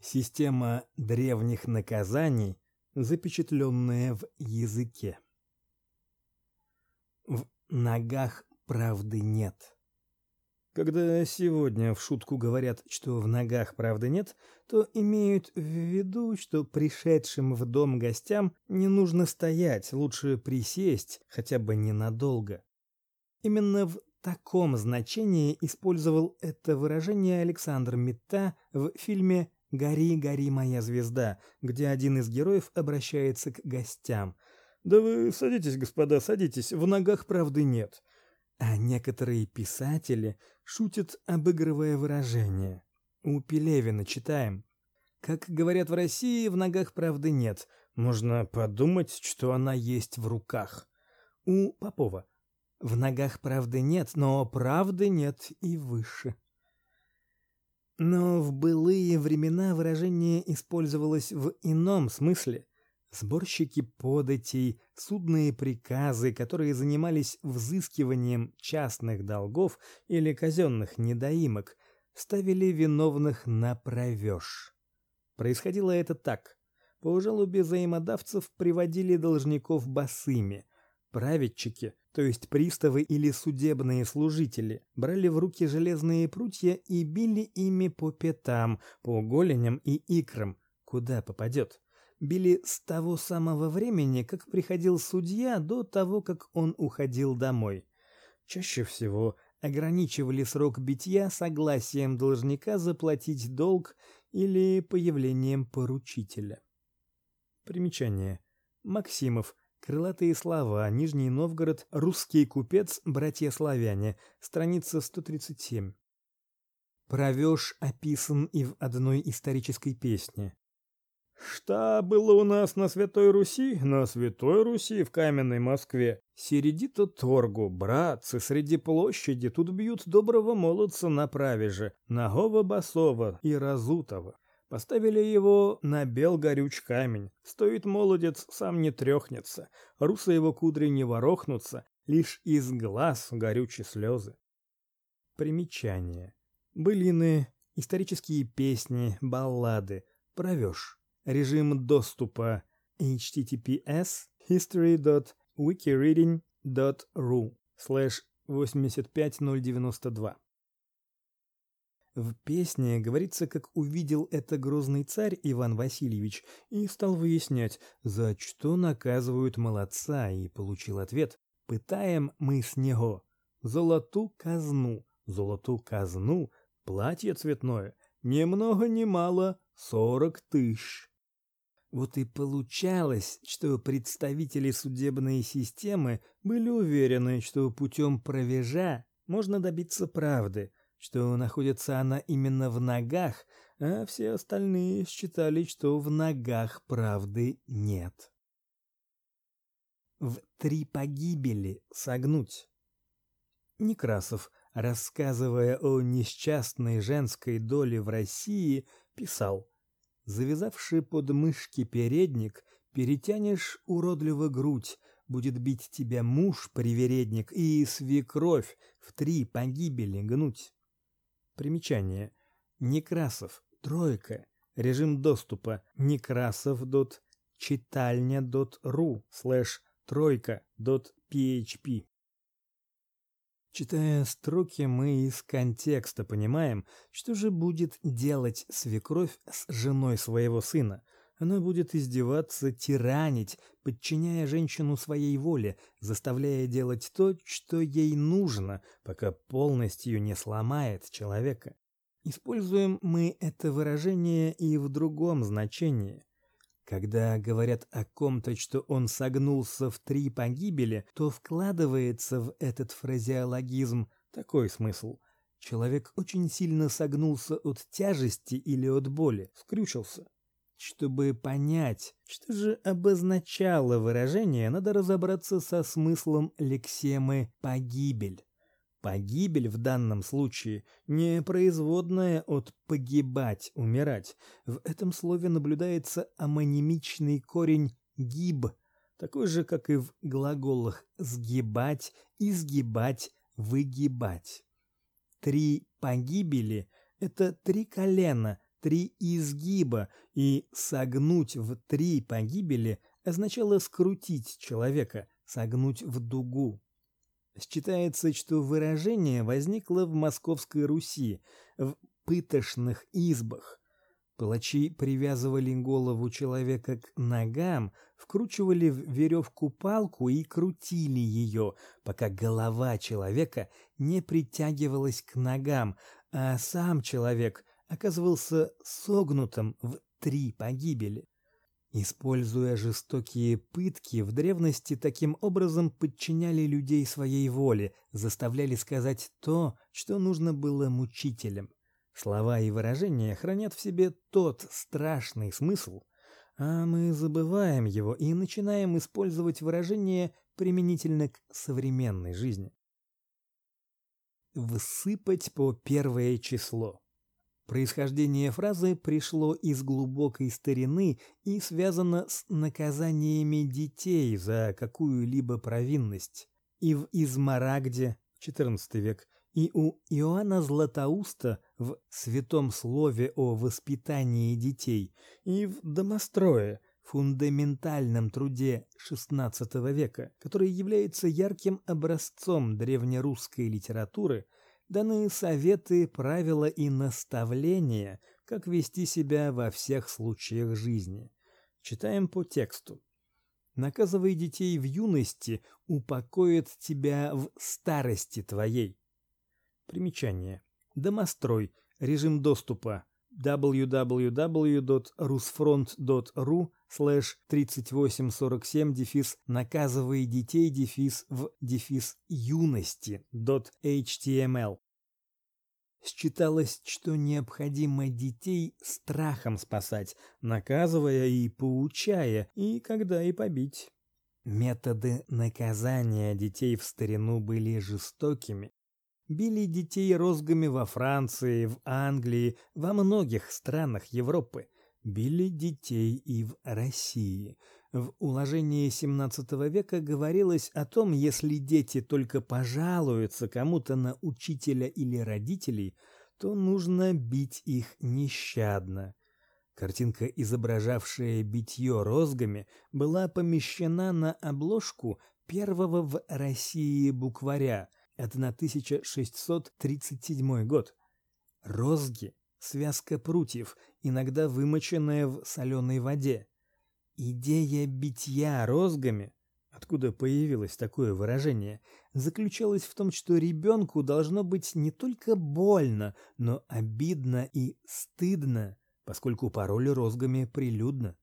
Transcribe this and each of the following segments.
Система древних наказаний, запечатленная в языке. В ногах правды нет. Когда сегодня в шутку говорят, что в ногах правды нет, то имеют в виду, что пришедшим в дом гостям не нужно стоять, лучше присесть, хотя бы ненадолго. Именно в таком значении использовал это выражение Александр Митта в фильме «Гори, гори, моя звезда», где один из героев обращается к гостям. «Да вы садитесь, господа, садитесь, в ногах правды нет». А некоторые писатели шутят, обыгрывая выражение. У Пелевина читаем. Как говорят в России, в ногах правды нет. Можно подумать, что она есть в руках. У Попова. В ногах правды нет, но правды нет и выше. Но в былые времена выражение использовалось в ином смысле. Сборщики податей, судные приказы, которые занимались взыскиванием частных долгов или казенных недоимок, ставили виновных на провёж. Происходило это так: по жалобе взаимодавцев приводили должников босыми. Праведчики то есть приставы или судебные служители, брали в руки железные прутья и били ими по пятам, по голеням и икрам, куда попадет. Били с того самого времени, как приходил судья, до того, как он уходил домой. Чаще всего ограничивали срок битья согласием должника заплатить долг или появлением поручителя. Примечание. Максимов Крылатые слова. Нижний Новгород. Русский купец. Братья славяне. Страница 137. Провёж описан и в одной исторической песне. Что было у нас на Святой Руси? На Святой Руси в каменной Москве. Середи-то торгу, братцы, среди площади тут бьют доброго молодца на правеже, нагого басова и разутого. Поставили его на бел горюч камень. Стоит молодец, сам не трёхнется. Русы его кудри не ворохнутся, лишь из глаз горючие слезы. Примечание. Былины, исторические песни, баллады. Провёшь. Режим доступа https history.wikireading.ru slash 85092 в песне говорится, как увидел это грозный царь Иван Васильевич и стал выяснять, за что наказывают молодца, и получил ответ: "Пытаем мы с него золоту казну, золоту казну, платье цветное, ни много ни мало сорок тысяч". Вот и получалось, что представители судебной системы были уверены, что путем провежа можно добиться правды что находится она именно в ногах, а все остальные считали, что в ногах правды нет. В три погибели согнуть. Некрасов, рассказывая о несчастной женской доле в России, писал: "Завязавши под мышки передник, перетянешь уродливо грудь, будет бить тебя муж привередник и свекровь в три погибели гнуть". Примечание. Некрасов. Тройка. Режим доступа. Некрасов.читальня.ру слэш тройка.php Читая строки, мы из контекста понимаем, что же будет делать свекровь с женой своего сына. Она будет издеваться, тиранить, подчиняя женщину своей воле, заставляя делать то, что ей нужно, пока полностью не сломает человека. Используем мы это выражение и в другом значении. Когда говорят о ком-то, что он согнулся в три погибели, то вкладывается в этот фразеологизм такой смысл: человек очень сильно согнулся от тяжести или от боли, скрючился. Чтобы понять, что же обозначало выражение, надо разобраться со смыслом лексемы погибель. Погибель в данном случае не производная от погибать, умирать. В этом слове наблюдается амонимичный корень гиб, такой же, как и в глаголах сгибать, изгибать, выгибать. Три погибели это три колена, три изгиба, и согнуть в три погибели означало скрутить человека, согнуть в дугу. Считается, что выражение возникло в Московской Руси, в пытошных избах. Палачи привязывали голову человека к ногам, вкручивали в веревку палку и крутили ее, пока голова человека не притягивалась к ногам, а сам человек оказывался согнутым в три погибели. Используя жестокие пытки, в древности таким образом подчиняли людей своей воле, заставляли сказать то, что нужно было мучителям. Слова и выражения хранят в себе тот страшный смысл, а мы забываем его и начинаем использовать выражение применительно к современной жизни. Всыпать по первое число. Происхождение фразы пришло из глубокой старины и связано с наказаниями детей за какую-либо провинность. И в Измарагде, XIV век, и у Иоанна Златоуста в Святом Слове о воспитании детей, и в Домострое, фундаментальном труде XVI века, который является ярким образцом древнерусской литературы – даны советы, правила и наставления, как вести себя во всех случаях жизни. Читаем по тексту. Наказывай детей в юности, упокоит тебя в старости твоей. Примечание. Домострой. Режим доступа www.rusfront.ru слэш 3847 дефис наказывай детей дефис в дефис юности .html. Считалось, что необходимо детей страхом спасать, наказывая и поучая, и когда и побить. Методы наказания детей в старину были жестокими, били детей розгами во Франции, в Англии, во многих странах Европы, били детей и в России. В уложении XVII века говорилось о том, если дети только пожалуются кому-то на учителя или родителей, то нужно бить их нещадно. Картинка, изображавшая битье розгами, была помещена на обложку первого в России букваря – 1637 год. Розги связка прутьев, иногда вымоченная в соленой воде. Идея битья розгами, откуда появилось такое выражение, заключалась в том, что ребенку должно быть не только больно, но обидно и стыдно, поскольку пароли розгами прилюдно.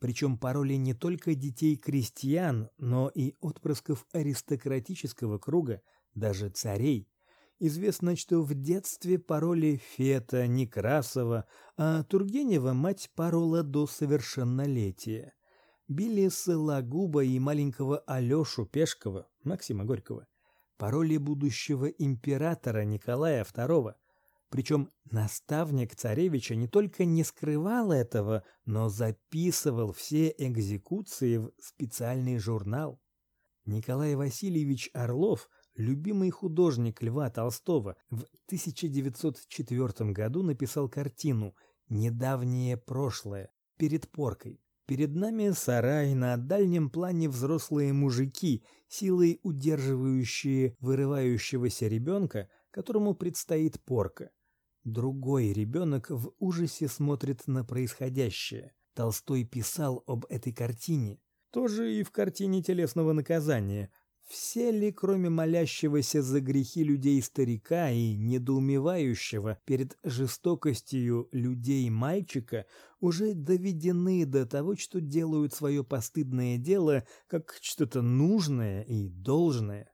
Причем пароли не только детей крестьян, но и отпрысков аристократического круга – даже царей. Известно, что в детстве пароли Фета, Некрасова, а Тургенева мать парола до совершеннолетия. Били Сологуба и маленького Алёшу Пешкова, Максима Горького, пароли будущего императора Николая II. Причем наставник царевича не только не скрывал этого, но записывал все экзекуции в специальный журнал. Николай Васильевич Орлов Любимый художник Льва Толстого в 1904 году написал картину «Недавнее прошлое» перед поркой. Перед нами сарай, на дальнем плане взрослые мужики, силой удерживающие вырывающегося ребенка, которому предстоит порка. Другой ребенок в ужасе смотрит на происходящее. Толстой писал об этой картине. Тоже и в картине телесного наказания, все ли, кроме молящегося за грехи людей старика и недоумевающего перед жестокостью людей мальчика, уже доведены до того, что делают свое постыдное дело как что-то нужное и должное?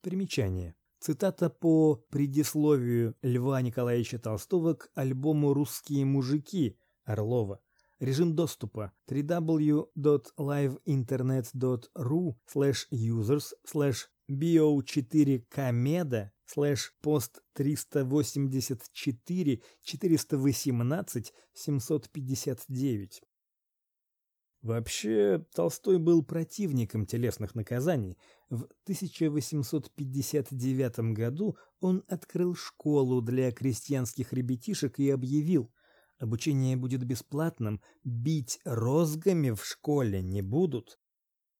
Примечание. Цитата по предисловию Льва Николаевича Толстого к альбому «Русские мужики» Орлова Режим доступа www.liveinternet.ru slash users slash bio4kmeda slash post 384 418 759. Вообще, Толстой был противником телесных наказаний. В 1859 году он открыл школу для крестьянских ребятишек и объявил – Обучение будет бесплатным, бить розгами в школе не будут.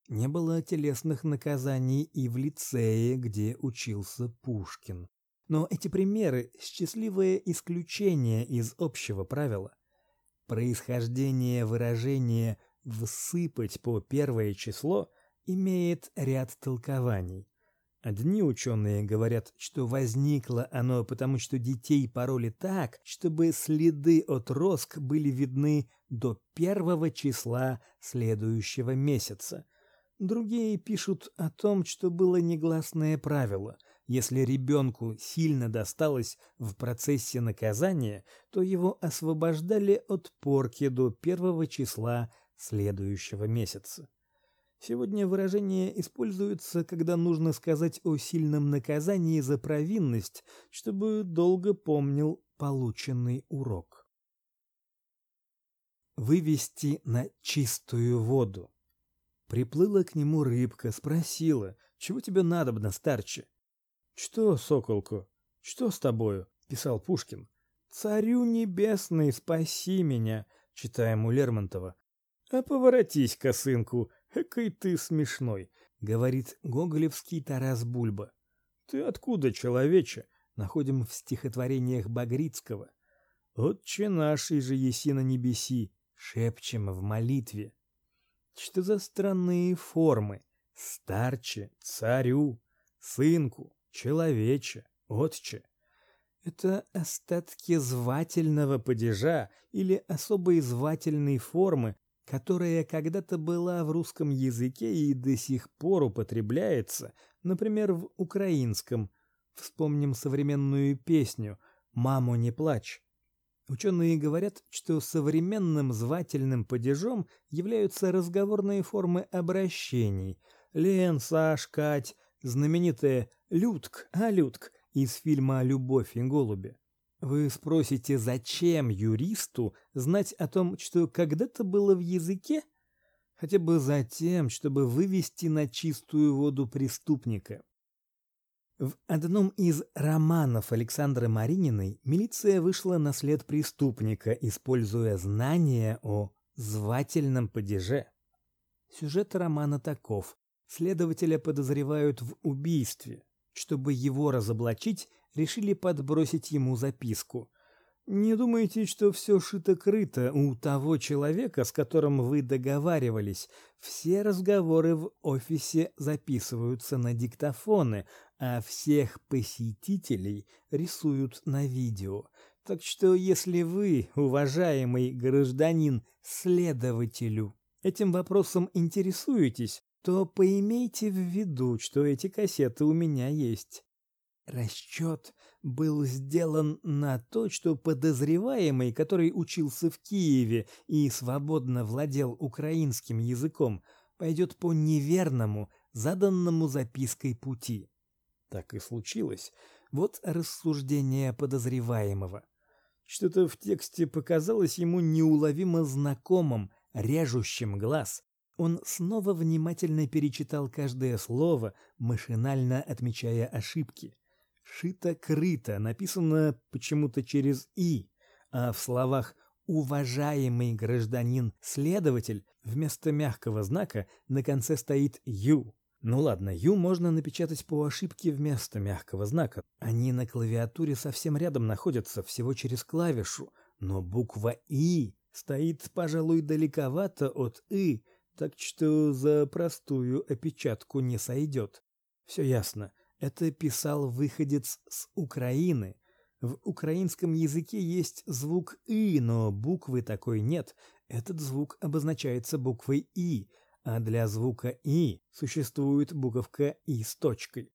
Не было телесных наказаний и в лицее, где учился Пушкин. Но эти примеры счастливое исключение из общего правила. Происхождение выражения всыпать по первое число имеет ряд толкований. Одни ученые говорят, что возникло оно потому, что детей пороли так, чтобы следы от роск были видны до первого числа следующего месяца. Другие пишут о том, что было негласное правило: если ребенку сильно досталось в процессе наказания, то его освобождали от порки до первого числа следующего месяца. Сегодня выражение используется, когда нужно сказать о сильном наказании за провинность, чтобы долго помнил полученный урок. Вывести на чистую воду. Приплыла к нему рыбка, спросила: "Чего тебе надобно, старче?" "Что, соколку? Что с тобою?" писал Пушкин. "Царю небесный, спаси меня", читаем у Лермонтова. "А поворотись, косынку, Экой ты смешной, говорит гоголевский Тарас Бульба. Ты откуда, человече? Находим в стихотворениях Багрицкого. Отче наш, и же еси на небеси, шепчем в молитве. Что за странные формы? Старче, царю, сынку, человече, отче. Это остатки звательного падежа или особой звательной формы, которая когда-то была в русском языке и до сих пор употребляется, например, в украинском. Вспомним современную песню «Мамо, не плачь». Ученые говорят, что современным звательным падежом являются разговорные формы обращений. Лен, Саш, Кать, знаменитая Людк, а Людк из фильма «Любовь и голуби». Вы спросите, зачем юристу знать о том, что когда-то было в языке? Хотя бы за тем, чтобы вывести на чистую воду преступника. В одном из романов Александры Марининой милиция вышла на след преступника, используя знания о звательном падеже. Сюжет романа таков: следователя подозревают в убийстве. Чтобы его разоблачить, решили подбросить ему записку. Не думайте, что все шито-крыто у того человека, с которым вы договаривались. Все разговоры в офисе записываются на диктофоны, а всех посетителей рисуют на видео. Так что если вы, уважаемый гражданин, следователю, этим вопросом интересуетесь, то поимейте в виду, что эти кассеты у меня есть. Расчет был сделан на то, что подозреваемый, который учился в Киеве и свободно владел украинским языком, пойдет по неверному, заданному запиской пути. Так и случилось. Вот рассуждение подозреваемого. Что-то в тексте показалось ему неуловимо знакомым, режущим глаз. Он снова внимательно перечитал каждое слово, машинально отмечая ошибки. Шито-крыто написано почему-то через «и», а в словах «уважаемый гражданин-следователь» вместо мягкого знака на конце стоит «ю». Ну ладно, «ю» можно напечатать по ошибке вместо мягкого знака. Они на клавиатуре совсем рядом находятся, всего через клавишу. Но буква «и» стоит, пожалуй, далековато от «и», так что за простую опечатку не сойдет. Все ясно. Это писал выходец с Украины. В украинском языке есть звук «и», но буквы такой нет. Этот звук обозначается буквой «и», а для звука «и» существует буковка «и» с точкой.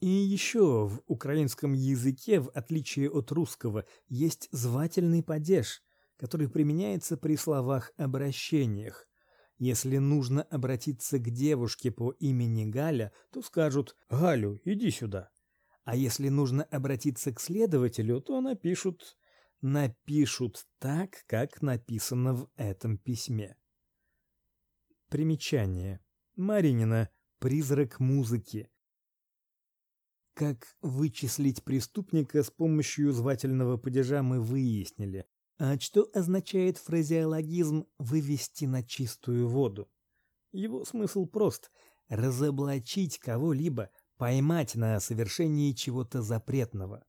И еще в украинском языке, в отличие от русского, есть звательный падеж, который применяется при словах-обращениях. Если нужно обратиться к девушке по имени Галя, то скажут «Галю, иди сюда». А если нужно обратиться к следователю, то напишут напишут так, как написано в этом письме. Примечание. Маринина Призрак музыки. Как вычислить преступника с помощью звательного падежа мы выяснили. А что означает фразеологизм «вывести на чистую воду»? Его смысл прост – разоблачить кого-либо, поймать на совершении чего-то запретного.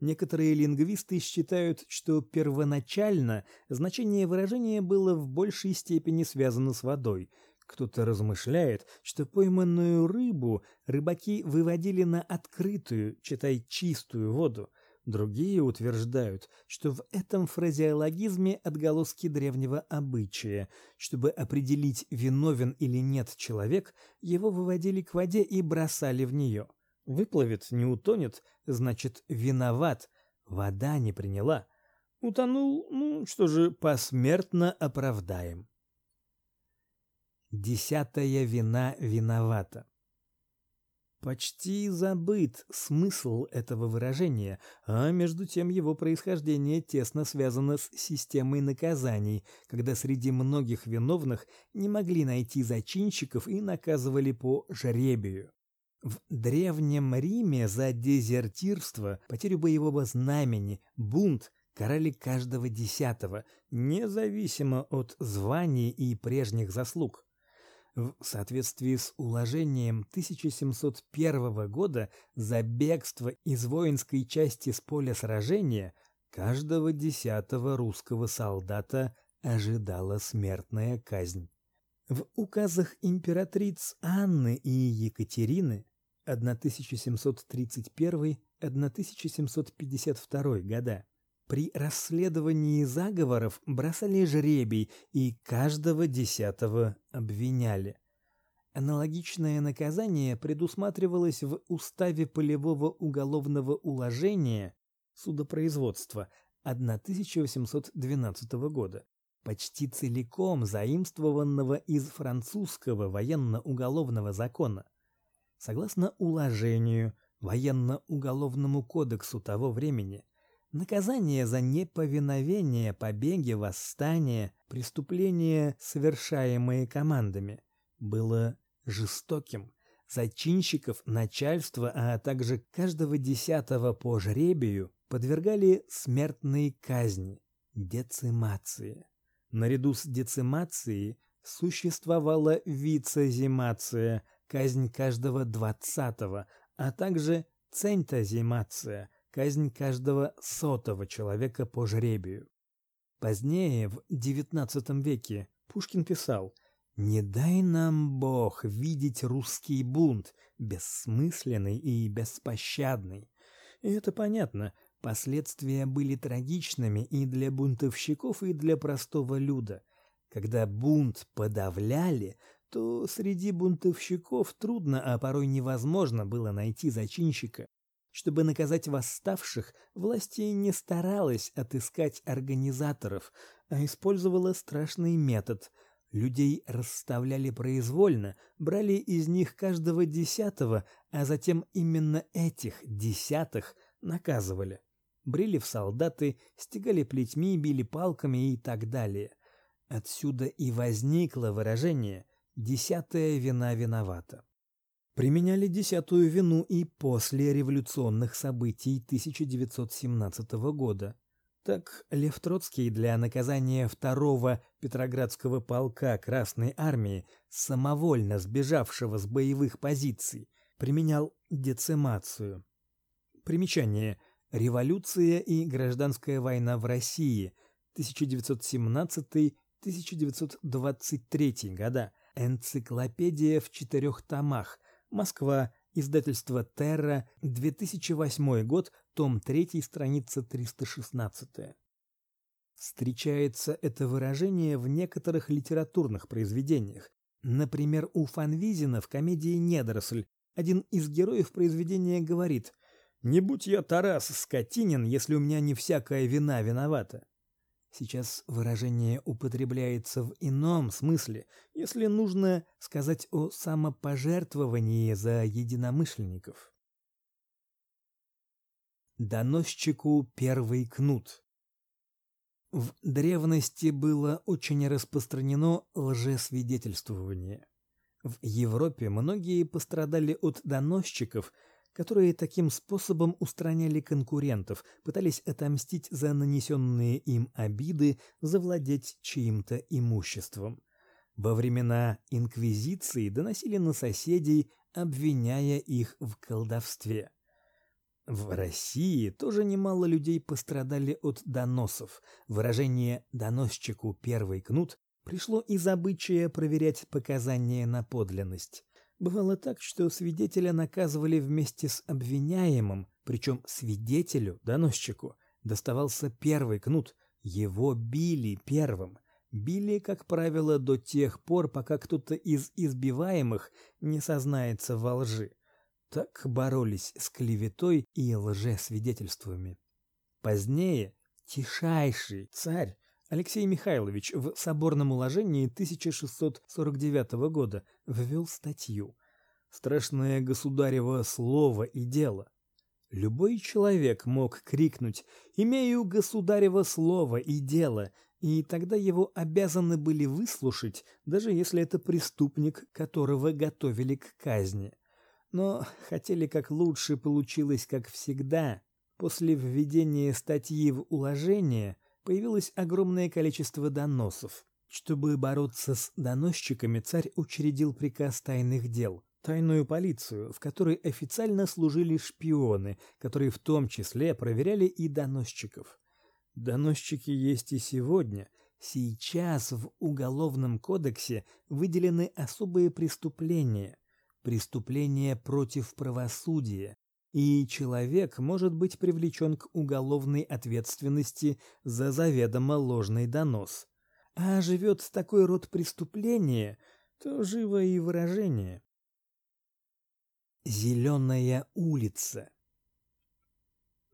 Некоторые лингвисты считают, что первоначально значение выражения было в большей степени связано с водой. Кто-то размышляет, что пойманную рыбу рыбаки выводили на открытую, читай чистую воду – Другие утверждают, что в этом фразеологизме отголоски древнего обычая. Чтобы определить, виновен или нет человек, его выводили к воде и бросали в нее. Выплывет, не утонет, значит, виноват. Вода не приняла. Утонул, ну что же, посмертно оправдаем. Десятая вина виновата. Почти забыт смысл этого выражения, а между тем его происхождение тесно связано с системой наказаний, когда среди многих виновных не могли найти зачинщиков и наказывали по жребию. В древнем Риме за дезертирство, потерю боевого знамени, бунт карали каждого десятого, независимо от званий и прежних заслуг. В соответствии с уложением 1701 года за бегство из воинской части с поля сражения каждого десятого русского солдата ожидала смертная казнь. В указах императриц Анны и Екатерины 1731-1752 года при расследовании заговоров бросали жребий и каждого десятого обвиняли. Аналогичное наказание предусматривалось в Уставе полевого уголовного уложения судопроизводства 1812 года, почти целиком заимствованного из французского военно-уголовного закона. Согласно уложению военно-уголовному кодексу того времени, Наказание за неповиновение, побеги, восстания, преступления, совершаемые командами, было жестоким. Зачинщиков, начальства, а также каждого десятого по жребию подвергали смертной казни, децимации. Наряду с децимацией существовала вицезимация, казнь каждого двадцатого, а также центазимация – казнь каждого сотого человека по жребию. Позднее, в XIX веке, Пушкин писал «Не дай нам Бог видеть русский бунт, бессмысленный и беспощадный». И это понятно, последствия были трагичными и для бунтовщиков, и для простого люда. Когда бунт подавляли, то среди бунтовщиков трудно, а порой невозможно было найти зачинщика. Чтобы наказать восставших, власти не старалась отыскать организаторов, а использовала страшный метод. Людей расставляли произвольно, брали из них каждого десятого, а затем именно этих десятых наказывали. Брили в солдаты, стегали плетьми, били палками и так далее. Отсюда и возникло выражение «десятая вина виновата» применяли десятую вину и после революционных событий 1917 года. Так Лев Троцкий для наказания второго Петроградского полка Красной армии, самовольно сбежавшего с боевых позиций, применял децимацию. Примечание: Революция и гражданская война в России 1917-1923 года. Энциклопедия в четырех томах. Москва. Издательство Терра. 2008 год. Том 3, страница 316. Встречается это выражение в некоторых литературных произведениях. Например, у Фанвизина в комедии «Недоросль» один из героев произведения говорит «Не будь я Тарас Скотинин, если у меня не всякая вина виновата». Сейчас выражение употребляется в ином смысле, если нужно сказать о самопожертвовании за единомышленников. Доносчику первый кнут. В древности было очень распространено лжесвидетельствование. В Европе многие пострадали от доносчиков, которые таким способом устраняли конкурентов, пытались отомстить за нанесенные им обиды, завладеть чьим-то имуществом. Во времена инквизиции доносили на соседей, обвиняя их в колдовстве. В России тоже немало людей пострадали от доносов. Выражение «доносчику первый кнут» пришло из обычая проверять показания на подлинность. Бывало так, что свидетеля наказывали вместе с обвиняемым, причем свидетелю, доносчику, доставался первый кнут, его били первым. Били, как правило, до тех пор, пока кто-то из избиваемых не сознается во лжи. Так боролись с клеветой и лжесвидетельствами. Позднее тишайший царь Алексей Михайлович в соборном уложении 1649 года ввел статью «Страшное государево слово и дело». Любой человек мог крикнуть «Имею государево слово и дело», и тогда его обязаны были выслушать, даже если это преступник, которого готовили к казни. Но хотели как лучше, получилось как всегда. После введения статьи в уложение появилось огромное количество доносов. Чтобы бороться с доносчиками, царь учредил приказ тайных дел, тайную полицию, в которой официально служили шпионы, которые в том числе проверяли и доносчиков. Доносчики есть и сегодня. Сейчас в Уголовном кодексе выделены особые преступления, преступление против правосудия, и человек может быть привлечен к уголовной ответственности за заведомо ложный донос. А живет такой род преступления, то живо и выражение. Зеленая улица.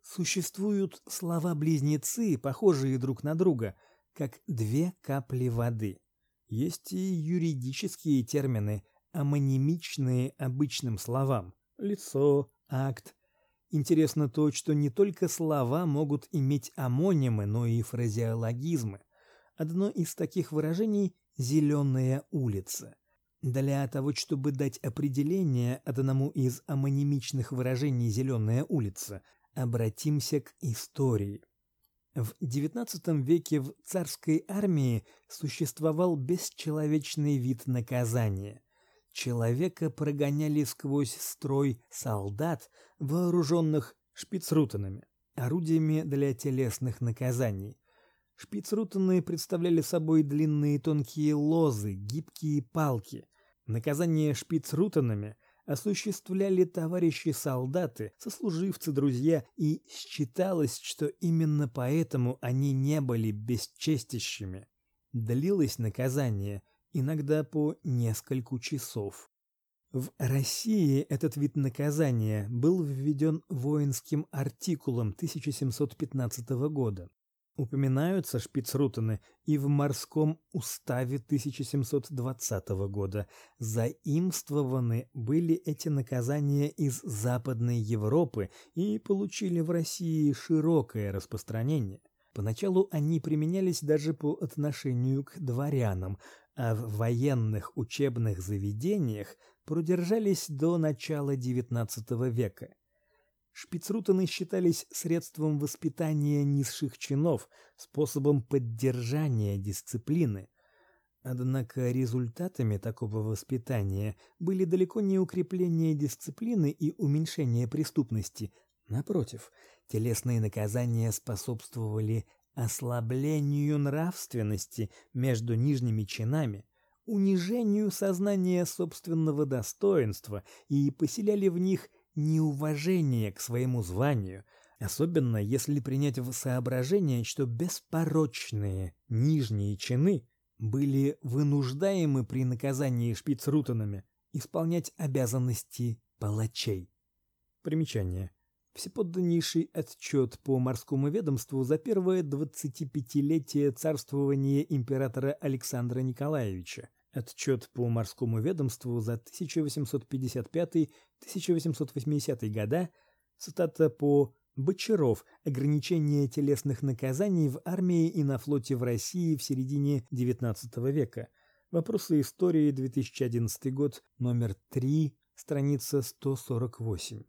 Существуют слова-близнецы, похожие друг на друга, как две капли воды. Есть и юридические термины, амонимичные обычным словам: лицо, акт. Интересно то, что не только слова могут иметь амонимы, но и фразеологизмы. Одно из таких выражений зеленая улица. Для того, чтобы дать определение одному из амонимичных выражений зеленая улица, обратимся к истории. В XIX веке в царской армии существовал бесчеловечный вид наказания. Человека прогоняли сквозь строй солдат, вооруженных шпицрутенами, орудиями для телесных наказаний. Шпицрутены представляли собой длинные тонкие лозы, гибкие палки. Наказание шпицрутенами осуществляли товарищи-солдаты, сослуживцы, друзья, и считалось, что именно поэтому они не были бесчестящими. Длилось наказание иногда по несколько часов. В России этот вид наказания был введен воинским артикулом 1715 года. Упоминаются шпицрутены и в морском уставе 1720 года. Заимствованы были эти наказания из Западной Европы и получили в России широкое распространение. Поначалу они применялись даже по отношению к дворянам, а в военных учебных заведениях продержались до начала XIX века. Шпицрутены считались средством воспитания низших чинов, способом поддержания дисциплины. Однако результатами такого воспитания были далеко не укрепление дисциплины и уменьшение преступности. Напротив, телесные наказания способствовали ослаблению нравственности между нижними чинами, унижению сознания собственного достоинства и поселяли в них неуважение к своему званию, особенно если принять в соображение, что беспорочные нижние чины были вынуждаемы при наказании шпицрутенами исполнять обязанности палачей. Примечание. Всеподданнейший отчет по морскому ведомству за первое 25-летие царствования императора Александра Николаевича. Отчет по морскому ведомству за 1855-1880 года. Цитата по Бочаров. Ограничение телесных наказаний в армии и на флоте в России в середине XIX века. Вопросы истории, 2011 год, номер 3, страница 148.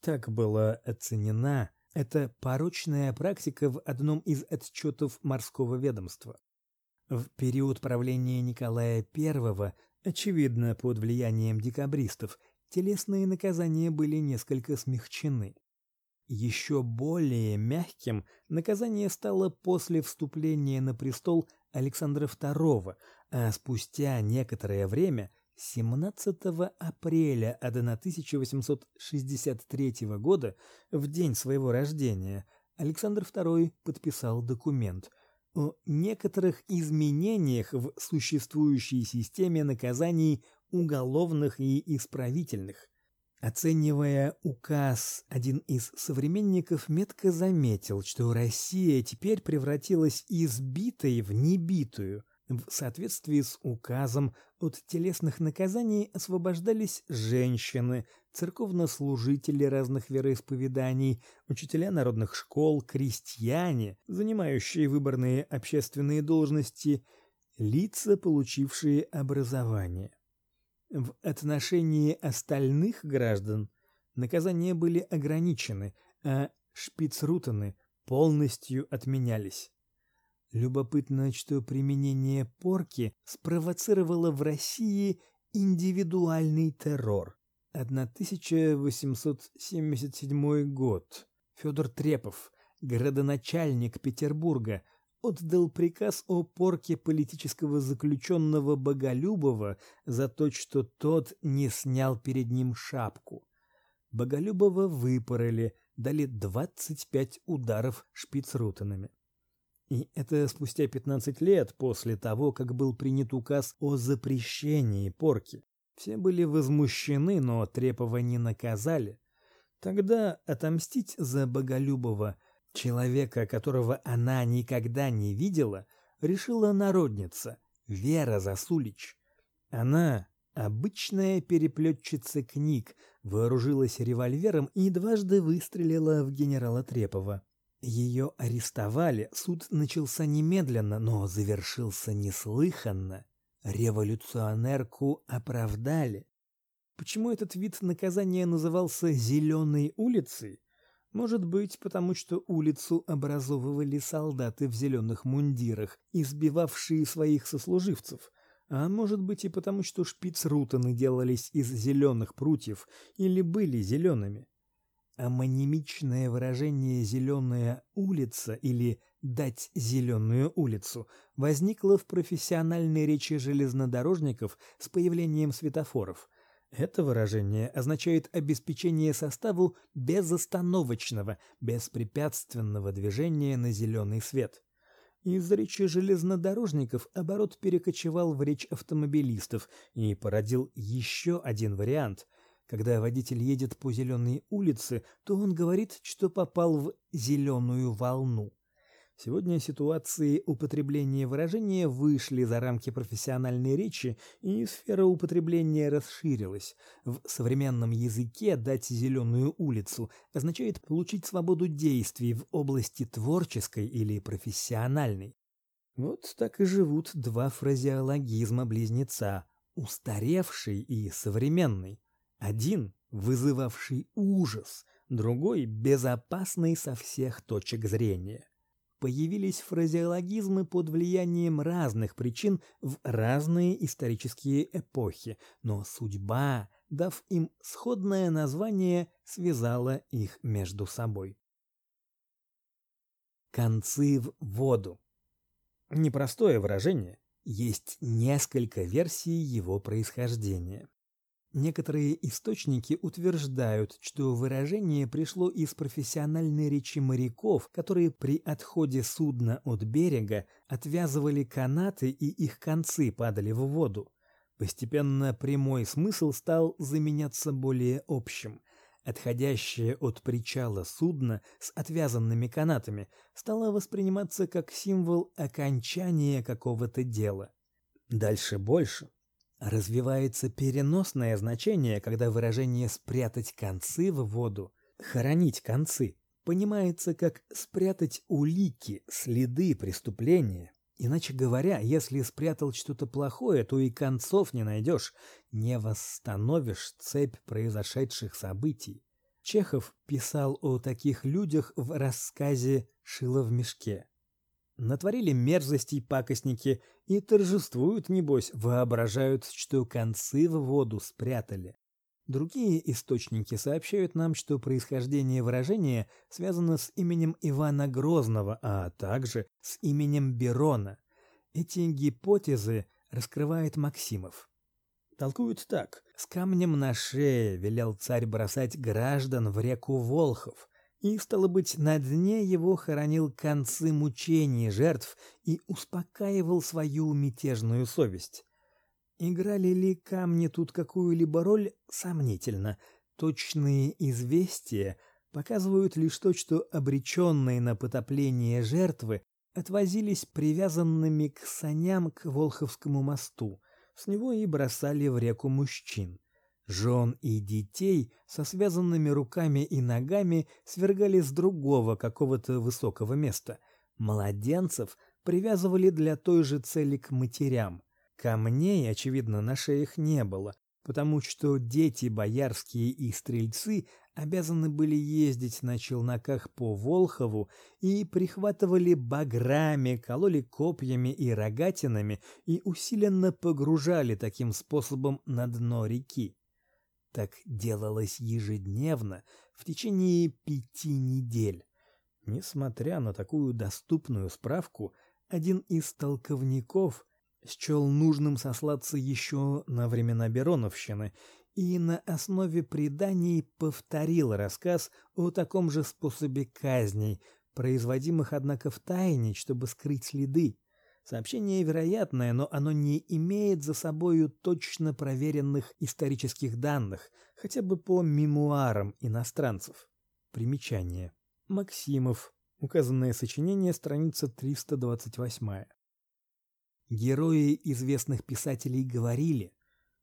Так была оценена эта порочная практика в одном из отчетов морского ведомства. В период правления Николая I, очевидно, под влиянием декабристов, телесные наказания были несколько смягчены. Еще более мягким наказание стало после вступления на престол Александра II, а спустя некоторое время 17 апреля 1863 года, в день своего рождения, Александр II подписал документ о некоторых изменениях в существующей системе наказаний уголовных и исправительных. Оценивая указ, один из современников метко заметил, что Россия теперь превратилась из битой в небитую. В соответствии с указом от телесных наказаний освобождались женщины, церковнослужители разных вероисповеданий, учителя народных школ, крестьяне, занимающие выборные общественные должности, лица, получившие образование. В отношении остальных граждан наказания были ограничены, а шпицрутены полностью отменялись. Любопытно, что применение порки спровоцировало в России индивидуальный террор. 1877 год. Федор Трепов, городоначальник Петербурга, отдал приказ о порке политического заключенного Боголюбова за то, что тот не снял перед ним шапку. Боголюбова выпороли, дали 25 ударов шпицрутенами. И это спустя 15 лет после того, как был принят указ о запрещении порки. Все были возмущены, но Трепова не наказали. Тогда отомстить за Боголюбова Человека, которого она никогда не видела, решила народница Вера Засулич. Она, обычная переплетчица книг, вооружилась револьвером и дважды выстрелила в генерала Трепова. Ее арестовали, суд начался немедленно, но завершился неслыханно. Революционерку оправдали. Почему этот вид наказания назывался «зеленой улицей»? Может быть, потому что улицу образовывали солдаты в зеленых мундирах, избивавшие своих сослуживцев, а может быть и потому, что шпицрутаны делались из зеленых прутьев или были зелеными. Амонимичное выражение «зеленая улица» или «дать зеленую улицу» возникло в профессиональной речи железнодорожников с появлением светофоров – это выражение означает обеспечение составу безостановочного, беспрепятственного движения на зеленый свет. Из речи железнодорожников оборот перекочевал в речь автомобилистов и породил еще один вариант. Когда водитель едет по зеленой улице, то он говорит, что попал в зеленую волну. Сегодня ситуации употребления выражения вышли за рамки профессиональной речи, и сфера употребления расширилась. В современном языке дать зеленую улицу означает получить свободу действий в области творческой или профессиональной. Вот так и живут два фразеологизма-близнеца: устаревший и современный. Один вызывавший ужас, другой безопасный со всех точек зрения появились фразеологизмы под влиянием разных причин в разные исторические эпохи, но судьба, дав им сходное название, связала их между собой. Концы в воду. Непростое выражение, есть несколько версий его происхождения. Некоторые источники утверждают, что выражение пришло из профессиональной речи моряков, которые при отходе судна от берега отвязывали канаты и их концы падали в воду. Постепенно прямой смысл стал заменяться более общим. Отходящее от причала судно с отвязанными канатами стало восприниматься как символ окончания какого-то дела. Дальше больше. Развивается переносное значение, когда выражение спрятать концы в воду, хоронить концы, понимается как спрятать улики, следы преступления. Иначе говоря, если спрятал что-то плохое, то и концов не найдешь, не восстановишь цепь произошедших событий. Чехов писал о таких людях в рассказе «Шило в мешке». Натворили мерзостей пакостники и торжествуют, небось, воображают, что концы в воду спрятали. Другие источники сообщают нам, что происхождение выражения связано с именем Ивана Грозного, а также с именем Берона. Эти гипотезы раскрывает Максимов. Толкуют так: с камнем на шее велел царь бросать граждан в реку Волхов, и стало быть, на дне его хоронил концы мучений жертв и успокаивал свою мятежную совесть. Играли ли камни тут какую-либо роль, сомнительно. Точные известия показывают лишь то, что обреченные на потопление жертвы отвозились привязанными к саням к Волховскому мосту. С него и бросали в реку мужчин. Жен и детей со связанными руками и ногами свергали с другого какого-то высокого места. Младенцев привязывали для той же цели к матерям. Камней, очевидно, на шеях не было, потому что дети боярские и стрельцы обязаны были ездить на челноках по Волхову и прихватывали баграми, кололи копьями и рогатинами и усиленно погружали таким способом на дно реки. Так делалось ежедневно в течение пяти недель. Несмотря на такую доступную справку, один из толковников счел нужным сослаться еще на времена Бероновщины и на основе преданий повторил рассказ о таком же способе казней, производимых, однако, в тайне, чтобы скрыть следы. Сообщение вероятное, но оно не имеет за собою точно проверенных исторических данных, хотя бы по мемуарам иностранцев. Примечание. Максимов. Указанное сочинение, страница 328. Герои известных писателей говорили: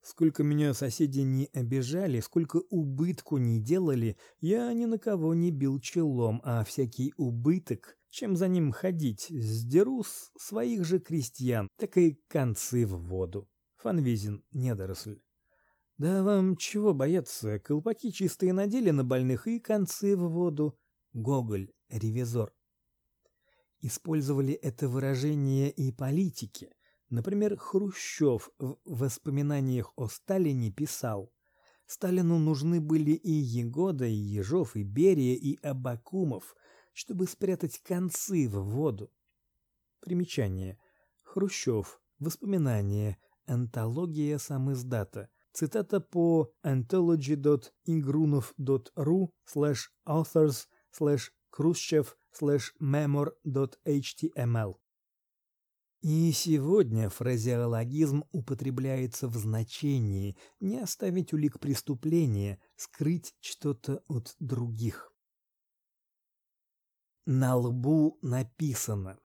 сколько меня соседи не обижали, сколько убытку не делали, я ни на кого не бил челом, а всякий убыток, чем за ним ходить, сдеру с своих же крестьян, так и концы в воду. Фанвизин, недоросль. Да вам чего бояться? Колпаки чистые надели на больных и концы в воду. Гоголь, ревизор использовали это выражение и политики. Например, Хрущев в воспоминаниях о Сталине писал: Сталину нужны были и Егода, и Ежов, и Берия, и Абакумов, чтобы спрятать концы в воду. Примечание. Хрущев. Воспоминания. Антология самиздата. Цитата по anthology.ingrunov.ru slash authors slash Khrushchev slash memor.html. И сегодня фразеологизм употребляется в значении не оставить улик преступления, скрыть что-то от других. На лбу написано.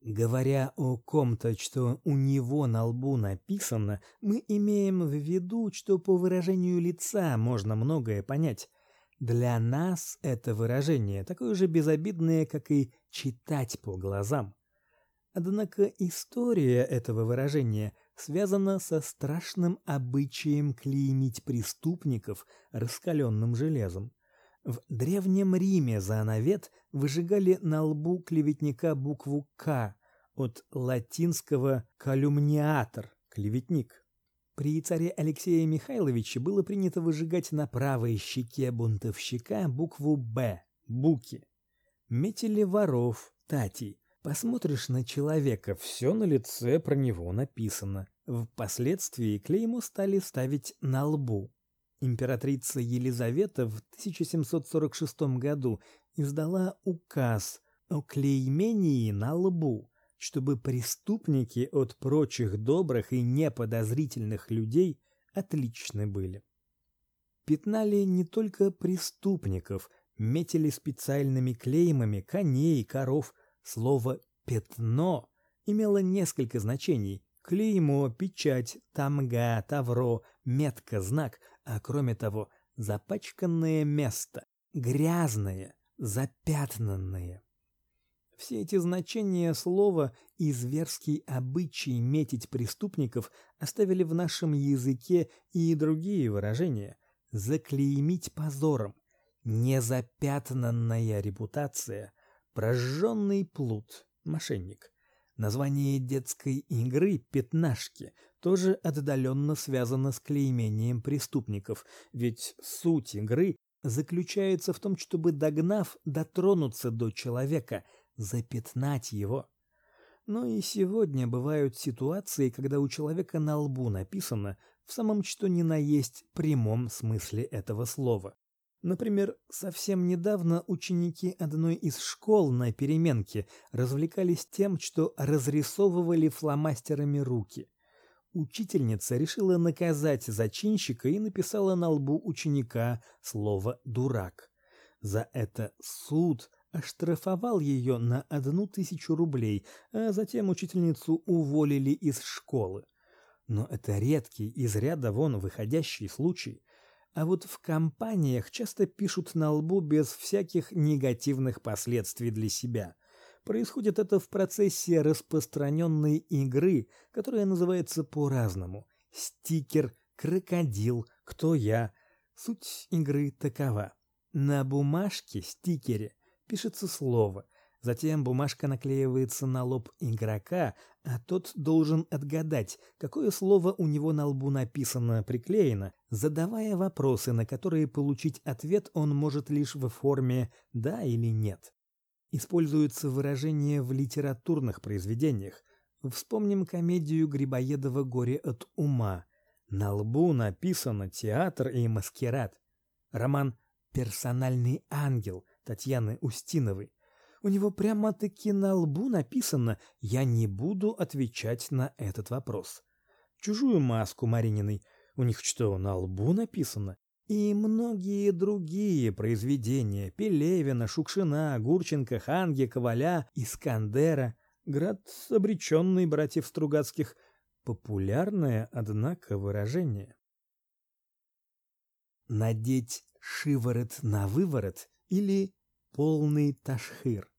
Говоря о ком-то, что у него на лбу написано, мы имеем в виду, что по выражению лица можно многое понять. Для нас это выражение такое же безобидное, как и читать по глазам. Однако история этого выражения связана со страшным обычаем клеймить преступников раскаленным железом. В древнем Риме за навет выжигали на лбу клеветника букву К от латинского «калюмниатор» — клеветник. При царе Алексее Михайловиче было принято выжигать на правой щеке бунтовщика букву «Б» — буки. Метили воров, тати. Посмотришь на человека, все на лице про него написано. Впоследствии клеймо стали ставить на лбу. Императрица Елизавета в 1746 году издала указ о клеймении на лбу чтобы преступники от прочих добрых и неподозрительных людей отличны были. Пятнали не только преступников, метили специальными клеймами коней, коров. Слово «пятно» имело несколько значений. Клеймо, печать, тамга, тавро, метка, знак, а кроме того, запачканное место, грязное, запятнанное. Все эти значения слова и зверский обычай метить преступников оставили в нашем языке и другие выражения. заклеймить позором, незапятнанная репутация, прожженный плут, мошенник. Название детской игры «Пятнашки» тоже отдаленно связано с клеймением преступников, ведь суть игры заключается в том, чтобы, догнав, дотронуться до человека, запятнать его. Но и сегодня бывают ситуации, когда у человека на лбу написано в самом что ни на есть прямом смысле этого слова. Например, совсем недавно ученики одной из школ на переменке развлекались тем, что разрисовывали фломастерами руки. Учительница решила наказать зачинщика и написала на лбу ученика слово «дурак». За это суд оштрафовал ее на одну тысячу рублей, а затем учительницу уволили из школы. Но это редкий, из ряда вон выходящий случай. А вот в компаниях часто пишут на лбу без всяких негативных последствий для себя. Происходит это в процессе распространенной игры, которая называется по-разному. Стикер, крокодил, кто я. Суть игры такова. На бумажке, стикере, пишется слово, затем бумажка наклеивается на лоб игрока, а тот должен отгадать, какое слово у него на лбу написано, приклеено, задавая вопросы, на которые получить ответ он может лишь в форме «да» или «нет». Используются выражения в литературных произведениях. Вспомним комедию Грибоедова «Горе от ума». На лбу написано «Театр и маскирад». Роман «Персональный ангел» Татьяны Устиновой. У него прямо-таки на лбу написано «Я не буду отвечать на этот вопрос». Чужую маску Марининой у них что, на лбу написано? И многие другие произведения Пелевина, Шукшина, Гурченко, Ханге, Коваля, Искандера, град обреченный братьев Стругацких, популярное, однако, выражение. Надеть шиворот на выворот или полный ташхир.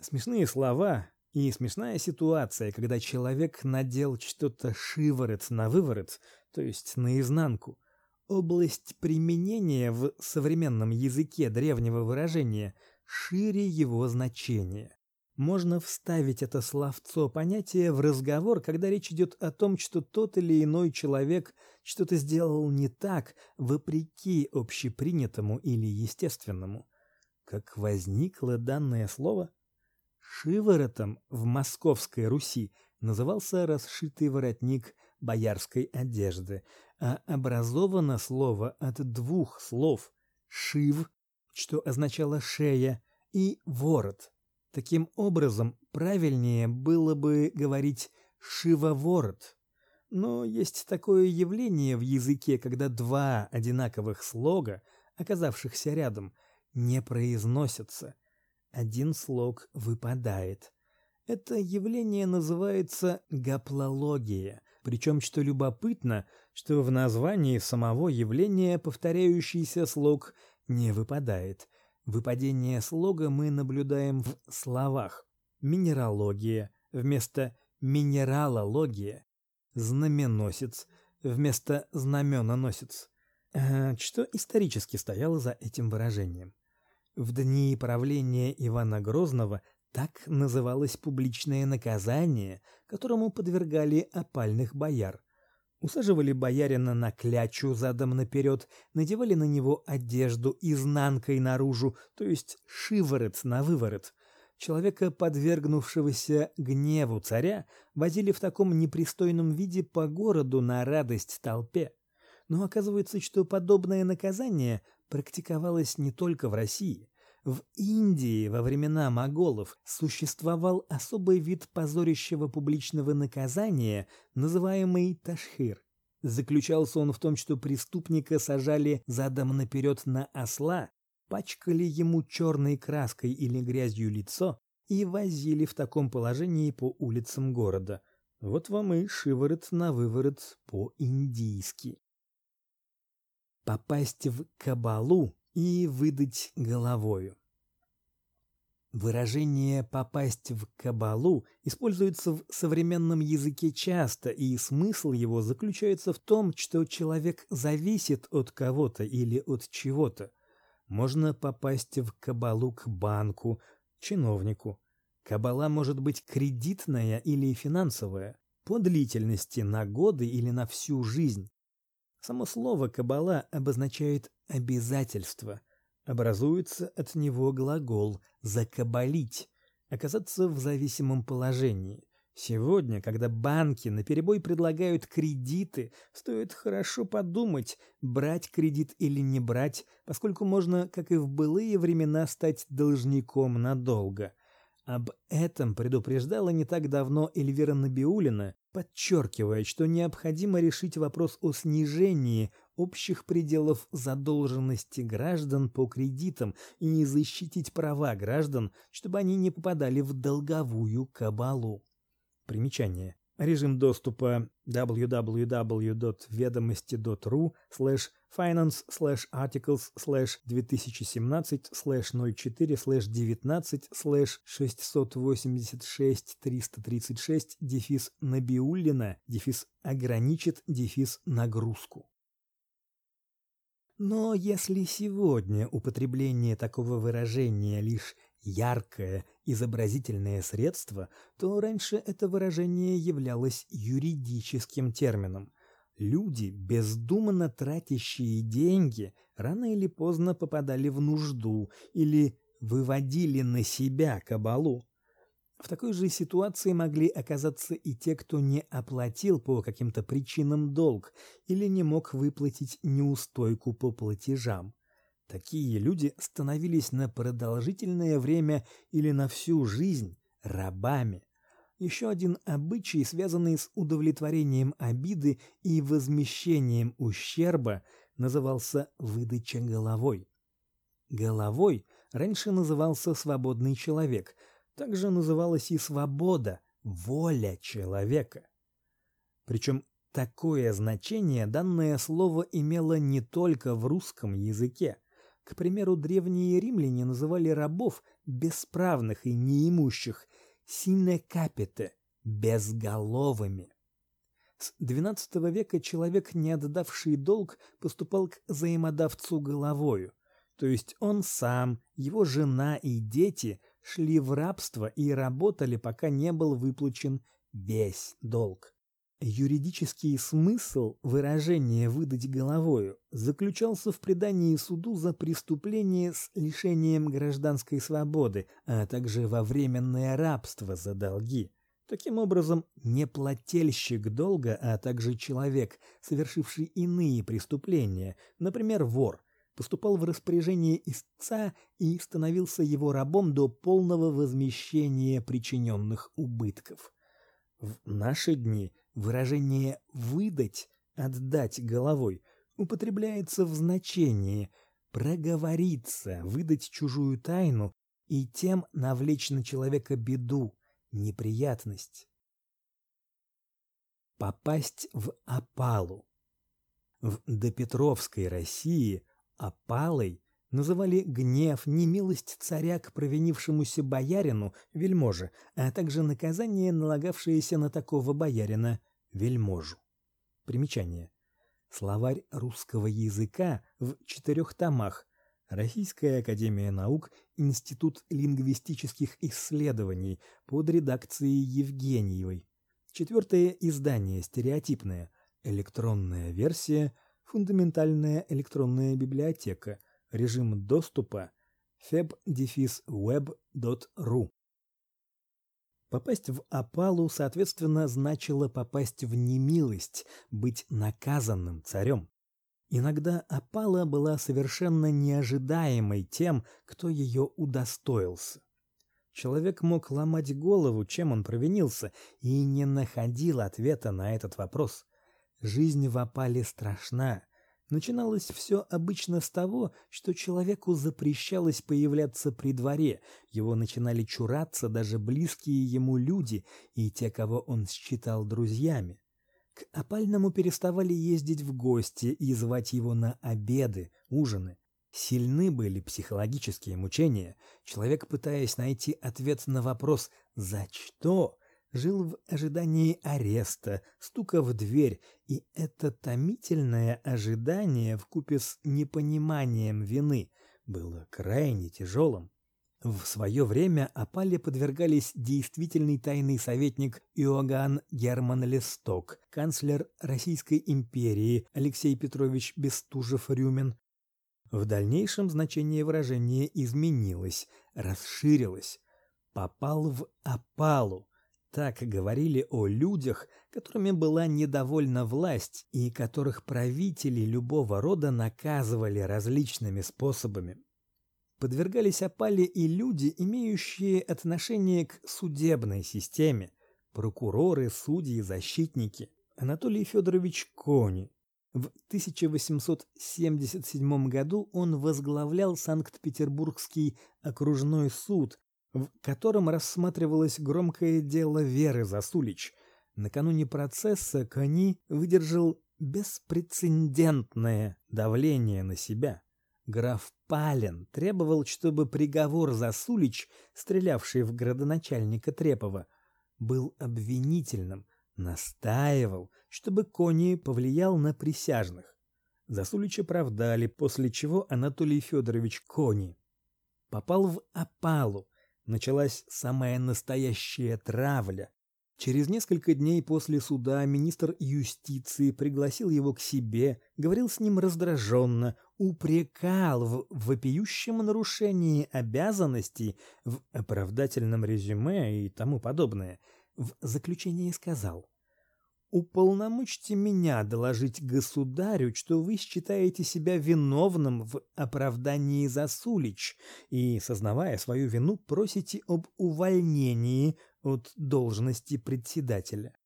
Смешные слова и смешная ситуация, когда человек надел что-то шиворот на выворот, то есть наизнанку, Область применения в современном языке древнего выражения шире его значения. Можно вставить это словцо понятие в разговор, когда речь идет о том, что тот или иной человек что-то сделал не так, вопреки общепринятому или естественному. Как возникло данное слово? Шиворотом в Московской Руси назывался расшитый воротник боярской одежды, а образовано слово от двух слов «шив», что означало «шея», и «ворот». Таким образом, правильнее было бы говорить «шивоворот». Но есть такое явление в языке, когда два одинаковых слога, оказавшихся рядом, не произносятся. Один слог выпадает. Это явление называется гаплология – причем, что любопытно, что в названии самого явления повторяющийся слог не выпадает. Выпадение слога мы наблюдаем в словах. Минералогия вместо минералология, знаменосец вместо знаменоносец. Что исторически стояло за этим выражением? В дни правления Ивана Грозного так называлось публичное наказание, которому подвергали опальных бояр. Усаживали боярина на клячу задом наперед, надевали на него одежду изнанкой наружу, то есть шиворот на выворот. Человека, подвергнувшегося гневу царя, возили в таком непристойном виде по городу на радость толпе. Но оказывается, что подобное наказание практиковалось не только в России. В Индии во времена моголов существовал особый вид позорящего публичного наказания, называемый ташхир. Заключался он в том, что преступника сажали задом наперед на осла, пачкали ему черной краской или грязью лицо и возили в таком положении по улицам города. Вот вам и шиворот на выворот по-индийски. Попасть в кабалу и выдать головою. Выражение попасть в кабалу используется в современном языке часто, и смысл его заключается в том, что человек зависит от кого-то или от чего-то. Можно попасть в кабалу к банку, чиновнику. Кабала может быть кредитная или финансовая, по длительности на годы или на всю жизнь. Само слово кабала обозначает обязательство – Образуется от него глагол закабалить, оказаться в зависимом положении. Сегодня, когда банки наперебой предлагают кредиты, стоит хорошо подумать, брать кредит или не брать, поскольку можно, как и в былые времена, стать должником надолго. Об этом предупреждала не так давно Эльвира Набиулина, подчеркивая, что необходимо решить вопрос о снижении общих пределов задолженности граждан по кредитам и защитить права граждан, чтобы они не попадали в долговую кабалу. Примечание. Режим доступа www.vedomosti.ru slash finance slash articles slash 2017 slash 04 slash 19 slash 686 336 дефис Набиуллина дефис ограничит дефис нагрузку. Но если сегодня употребление такого выражения лишь яркое изобразительное средство, то раньше это выражение являлось юридическим термином. Люди, бездумно тратящие деньги, рано или поздно попадали в нужду или выводили на себя кабалу. В такой же ситуации могли оказаться и те, кто не оплатил по каким-то причинам долг или не мог выплатить неустойку по платежам. Такие люди становились на продолжительное время или на всю жизнь рабами. Еще один обычай, связанный с удовлетворением обиды и возмещением ущерба, назывался выдача головой. Головой раньше назывался свободный человек – также называлась и свобода, воля человека. Причем такое значение данное слово имело не только в русском языке. К примеру, древние римляне называли рабов бесправных и неимущих capite безголовыми. С XII века человек, не отдавший долг, поступал к взаимодавцу головою, то есть он сам, его жена и дети – шли в рабство и работали, пока не был выплачен весь долг. Юридический смысл выражения «выдать головою» заключался в предании суду за преступление с лишением гражданской свободы, а также во временное рабство за долги. Таким образом, не плательщик долга, а также человек, совершивший иные преступления, например, вор – поступал в распоряжение истца и становился его рабом до полного возмещения причиненных убытков. В наши дни выражение «выдать», «отдать головой» употребляется в значении проговориться, выдать чужую тайну и тем навлечь на человека беду, неприятность. Попасть в опалу. В допетровской России Опалой называли гнев, немилость царя к провинившемуся боярину, вельможе, а также наказание, налагавшееся на такого боярина, вельможу. Примечание. Словарь русского языка в четырех томах. Российская академия наук, Институт лингвистических исследований под редакцией Евгеньевой. Четвертое издание стереотипное. Электронная версия фундаментальная электронная библиотека, режим доступа feb-web.ru. Попасть в опалу, соответственно, значило попасть в немилость, быть наказанным царем. Иногда опала была совершенно неожидаемой тем, кто ее удостоился. Человек мог ломать голову, чем он провинился, и не находил ответа на этот вопрос. Жизнь в опале страшна. Начиналось все обычно с того, что человеку запрещалось появляться при дворе, его начинали чураться даже близкие ему люди и те, кого он считал друзьями. К опальному переставали ездить в гости и звать его на обеды, ужины. Сильны были психологические мучения. Человек, пытаясь найти ответ на вопрос «за что?», жил в ожидании ареста, стука в дверь, и это томительное ожидание вкупе с непониманием вины было крайне тяжелым. В свое время опале подвергались действительный тайный советник Иоганн Герман Листок, канцлер Российской империи Алексей Петрович Бестужев-Рюмин. В дальнейшем значение выражения изменилось, расширилось. Попал в опалу. Так говорили о людях, которыми была недовольна власть и которых правители любого рода наказывали различными способами подвергались опале и люди, имеющие отношение к судебной системе, прокуроры, судьи, защитники. Анатолий Федорович Кони. В 1877 году он возглавлял Санкт-Петербургский окружной суд, в котором рассматривалось громкое дело Веры Засулич. Накануне процесса Кони выдержал беспрецедентное давление на себя. Граф Пален требовал, чтобы приговор за Сулич, стрелявший в градоначальника Трепова, был обвинительным, настаивал, чтобы Кони повлиял на присяжных. Засулич оправдали, после чего Анатолий Федорович Кони попал в опалу. Началась самая настоящая травля, Через несколько дней после суда министр юстиции пригласил его к себе, говорил с ним раздраженно, упрекал в вопиющем нарушении обязанностей, в оправдательном резюме и тому подобное. В заключение сказал: Уполномочьте меня доложить государю, что вы считаете себя виновным в оправдании Засулич и, сознавая свою вину, просите об увольнении от должности председателя.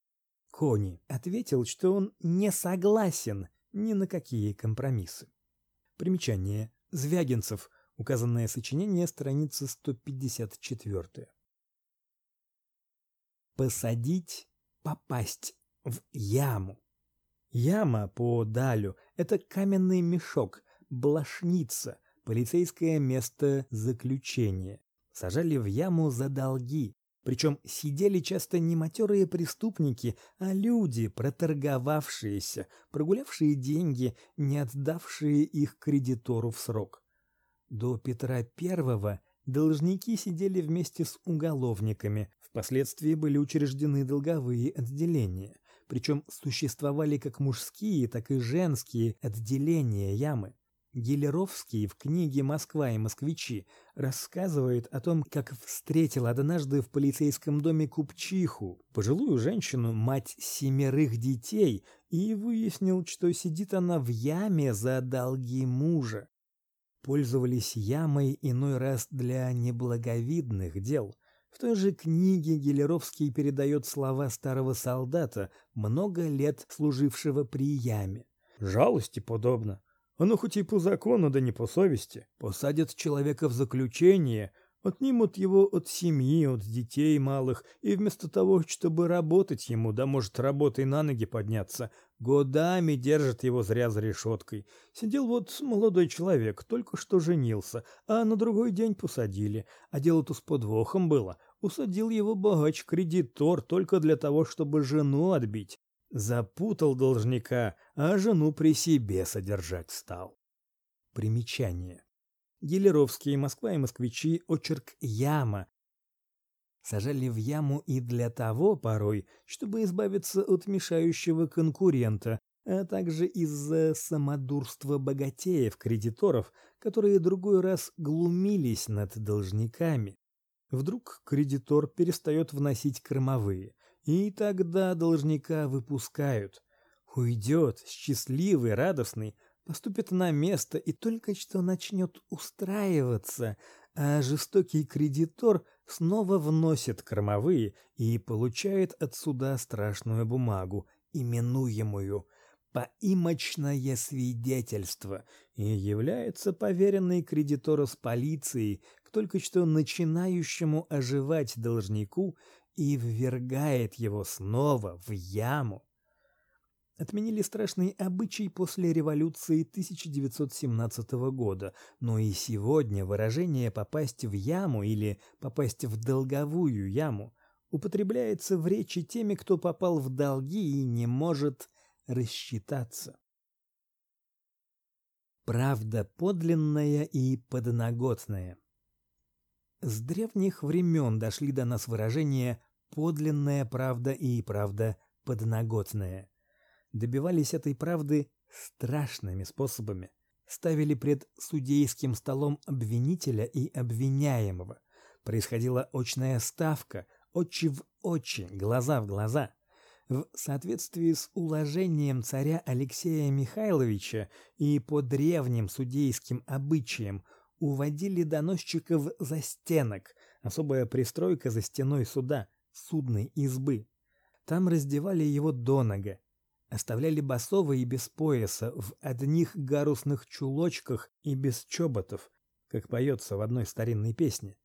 Кони ответил, что он не согласен ни на какие компромиссы. Примечание. Звягинцев. Указанное сочинение, страница 154. Посадить, попасть в яму. Яма по Далю – это каменный мешок, блошница, полицейское место заключения. Сажали в яму за долги, причем сидели часто не матерые преступники, а люди, проторговавшиеся, прогулявшие деньги, не отдавшие их кредитору в срок. До Петра I должники сидели вместе с уголовниками, впоследствии были учреждены долговые отделения, причем существовали как мужские, так и женские отделения ямы. Гелеровский в книге «Москва и москвичи» рассказывает о том, как встретил однажды в полицейском доме купчиху, пожилую женщину, мать семерых детей, и выяснил, что сидит она в яме за долги мужа. Пользовались ямой иной раз для неблаговидных дел. В той же книге Гелеровский передает слова старого солдата, много лет служившего при яме. «Жалости подобно. Оно хоть и по закону, да не по совести. Посадят человека в заключение, отнимут его от семьи, от детей малых, и вместо того, чтобы работать ему, да может работой на ноги подняться, годами держат его зря за решеткой. Сидел вот молодой человек, только что женился, а на другой день посадили. А дело-то с подвохом было. Усадил его богач-кредитор только для того, чтобы жену отбить. Запутал должника, а жену при себе содержать стал. Примечание. Гелеровские Москва и москвичи очерк Яма. Сажали в яму и для того порой, чтобы избавиться от мешающего конкурента, а также из-за самодурства богатеев-кредиторов, которые другой раз глумились над должниками. Вдруг кредитор перестает вносить кормовые – и тогда должника выпускают. Уйдет, счастливый, радостный, поступит на место и только что начнет устраиваться, а жестокий кредитор снова вносит кормовые и получает от суда страшную бумагу, именуемую поимочное свидетельство, и является поверенный кредитора с полицией к только что начинающему оживать должнику и ввергает его снова в яму. отменили страшный обычай после революции 1917 года, но и сегодня выражение попасть в яму или попасть в долговую яму употребляется в речи теми, кто попал в долги и не может рассчитаться. Правда подлинная и подноготная. С древних времен дошли до нас выражения подлинная правда и правда подноготная. Добивались этой правды страшными способами. Ставили пред судейским столом обвинителя и обвиняемого. Происходила очная ставка, очи в очи, глаза в глаза. В соответствии с уложением царя Алексея Михайловича и по древним судейским обычаям уводили доносчиков за стенок, особая пристройка за стеной суда, судной избы. Там раздевали его до нога, оставляли босого и без пояса, в одних гарусных чулочках и без чоботов, как поется в одной старинной песне.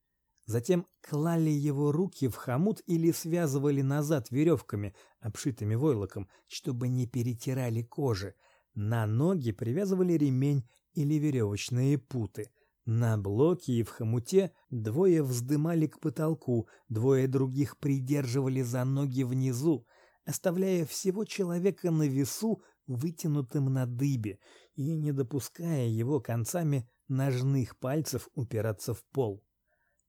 Затем клали его руки в хомут или связывали назад веревками, обшитыми войлоком, чтобы не перетирали кожи. На ноги привязывали ремень или веревочные путы. На блоке и в хомуте двое вздымали к потолку, двое других придерживали за ноги внизу, оставляя всего человека на весу, вытянутым на дыбе, и не допуская его концами ножных пальцев упираться в пол.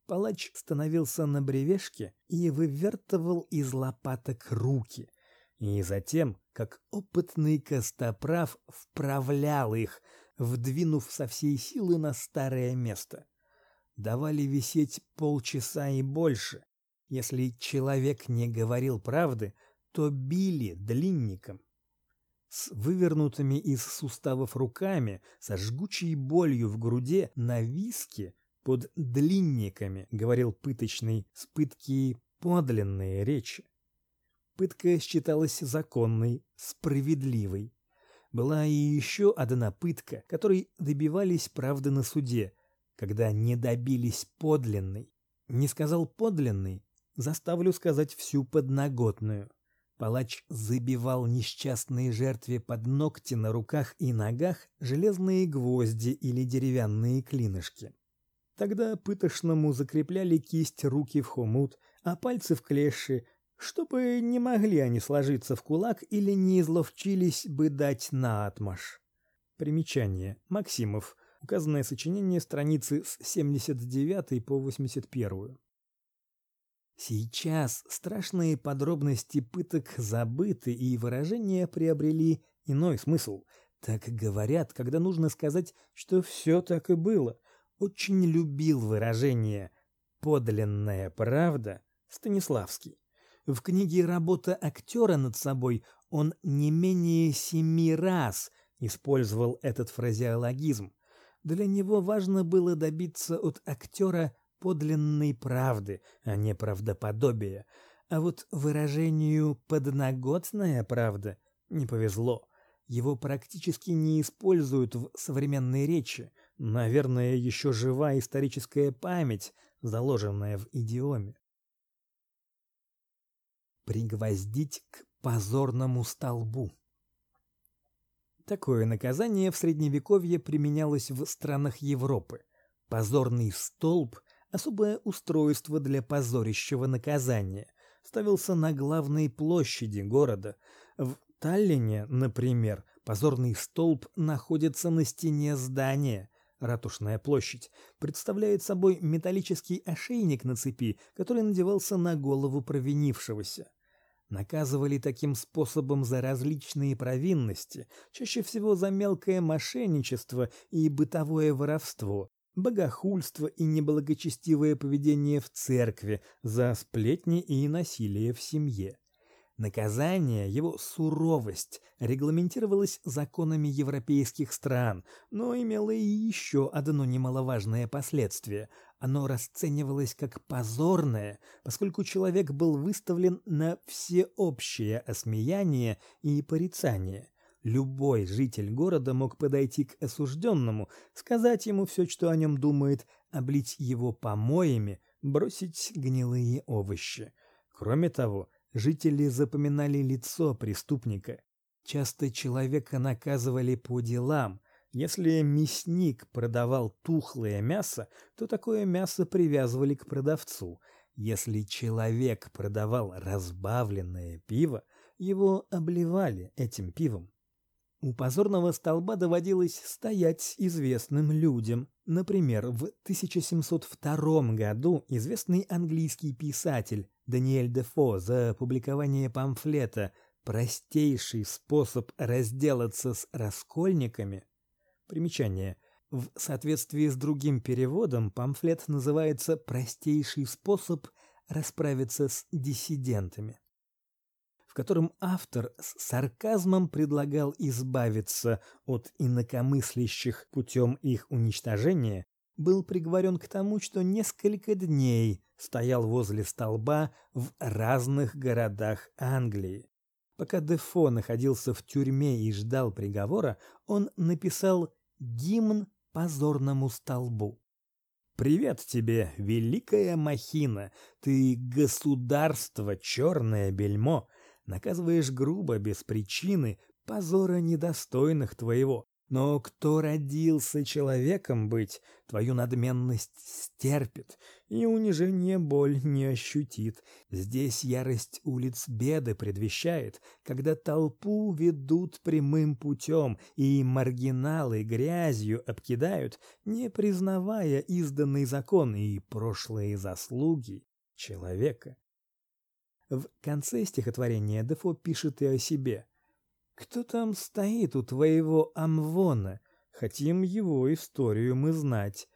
Палач становился на бревешке и вывертывал из лопаток руки, и затем, как опытный костоправ, вправлял их, вдвинув со всей силы на старое место. Давали висеть полчаса и больше. Если человек не говорил правды, то били длинником. С вывернутыми из суставов руками, со жгучей болью в груди, на виске, под длинниками, говорил пыточный, с пытки подлинные речи. Пытка считалась законной, справедливой. Была и еще одна пытка, которой добивались правды на суде, когда не добились подлинной. Не сказал подлинный, заставлю сказать всю подноготную. Палач забивал несчастные жертве под ногти на руках и ногах железные гвозди или деревянные клинышки. Тогда пытошному закрепляли кисть руки в хомут, а пальцы в клеши, чтобы не могли они сложиться в кулак или не изловчились бы дать наотмашь. Примечание. Максимов. Указанное сочинение страницы с 79 по 81. Сейчас страшные подробности пыток забыты и выражения приобрели иной смысл. Так говорят, когда нужно сказать, что все так и было. Очень любил выражение «подлинная правда» Станиславский. В книге «Работа актера над собой» он не менее семи раз использовал этот фразеологизм. Для него важно было добиться от актера подлинной правды, а не правдоподобия. А вот выражению «подноготная правда» не повезло. Его практически не используют в современной речи. Наверное, еще жива историческая память, заложенная в идиоме пригвоздить к позорному столбу. Такое наказание в средневековье применялось в странах Европы. Позорный столб особое устройство для позорящего наказания, ставился на главной площади города. В Таллине, например, позорный столб находится на стене здания. Ратушная площадь представляет собой металлический ошейник на цепи, который надевался на голову провинившегося. Наказывали таким способом за различные провинности, чаще всего за мелкое мошенничество и бытовое воровство, богохульство и неблагочестивое поведение в церкви, за сплетни и насилие в семье. Наказание, его суровость регламентировалось законами европейских стран, но имело и еще одно немаловажное последствие. Оно расценивалось как позорное, поскольку человек был выставлен на всеобщее осмеяние и порицание. Любой житель города мог подойти к осужденному, сказать ему все, что о нем думает, облить его помоями, бросить гнилые овощи. Кроме того, Жители запоминали лицо преступника. Часто человека наказывали по делам. Если мясник продавал тухлое мясо, то такое мясо привязывали к продавцу. Если человек продавал разбавленное пиво, его обливали этим пивом. У позорного столба доводилось стоять известным людям. Например, в 1702 году известный английский писатель Даниэль Дефо за опубликование памфлета «Простейший способ разделаться с раскольниками» Примечание. В соответствии с другим переводом памфлет называется «Простейший способ расправиться с диссидентами» в котором автор с сарказмом предлагал избавиться от инакомыслящих путем их уничтожения, был приговорен к тому, что несколько дней стоял возле столба в разных городах Англии. Пока Дефо находился в тюрьме и ждал приговора, он написал гимн позорному столбу. Привет тебе, великая махина, ты государство черное бельмо, наказываешь грубо, без причины, позора недостойных твоего. Но кто родился человеком быть, твою надменность стерпит, и унижение боль не ощутит. Здесь ярость улиц беды предвещает, когда толпу ведут прямым путем, и маргиналы грязью обкидают, не признавая изданный закон и прошлые заслуги человека. В конце стихотворения Дефо пишет и о себе. «Кто там стоит у твоего Амвона? Хотим его историю мы знать.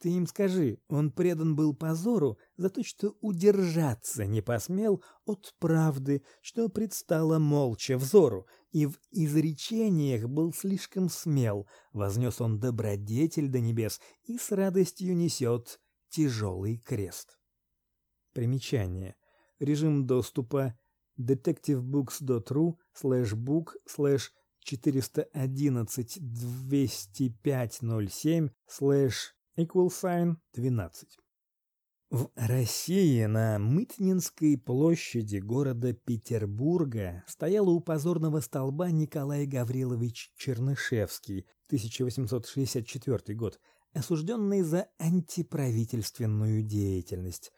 Ты им скажи, он предан был позору за то, что удержаться не посмел от правды, что предстало молча взору, и в изречениях был слишком смел, вознес он добродетель до небес и с радостью несет тяжелый крест. Примечание – режим доступа detectivebooks.ru slash book slash 411 20507 slash equal sign 12. В России на Мытнинской площади города Петербурга стоял у позорного столба Николай Гаврилович Чернышевский, 1864 год, осужденный за антиправительственную деятельность.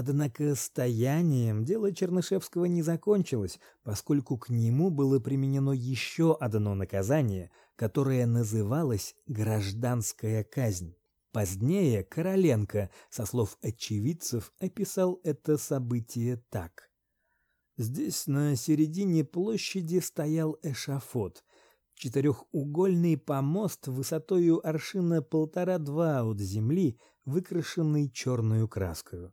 Однако стоянием дело Чернышевского не закончилось, поскольку к нему было применено еще одно наказание, которое называлось гражданская казнь. Позднее Короленко, со слов очевидцев, описал это событие так: Здесь на середине площади стоял эшафот, четырехугольный помост высотою аршина полтора-два от земли, выкрашенный черную краской.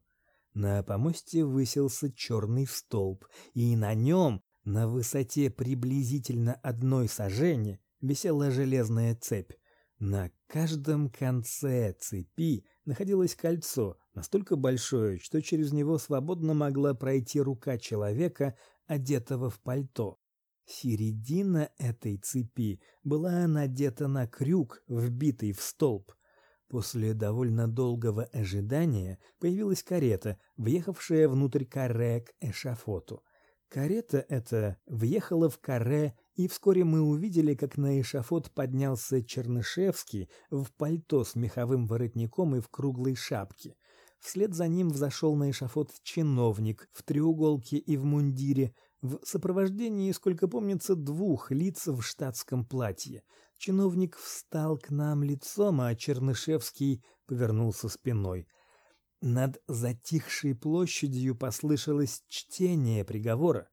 На помосте высился черный столб, и на нем, на высоте приблизительно одной сажени, висела железная цепь. На каждом конце цепи находилось кольцо, настолько большое, что через него свободно могла пройти рука человека, одетого в пальто. Середина этой цепи была надета на крюк, вбитый в столб. После довольно долгого ожидания появилась карета, въехавшая внутрь каре к эшафоту. Карета эта въехала в каре, и вскоре мы увидели, как на эшафот поднялся Чернышевский в пальто с меховым воротником и в круглой шапке. Вслед за ним взошел на эшафот чиновник в треуголке и в мундире, в сопровождении, сколько помнится, двух лиц в штатском платье. Чиновник встал к нам лицом, а Чернышевский повернулся спиной. Над затихшей площадью послышалось чтение приговора.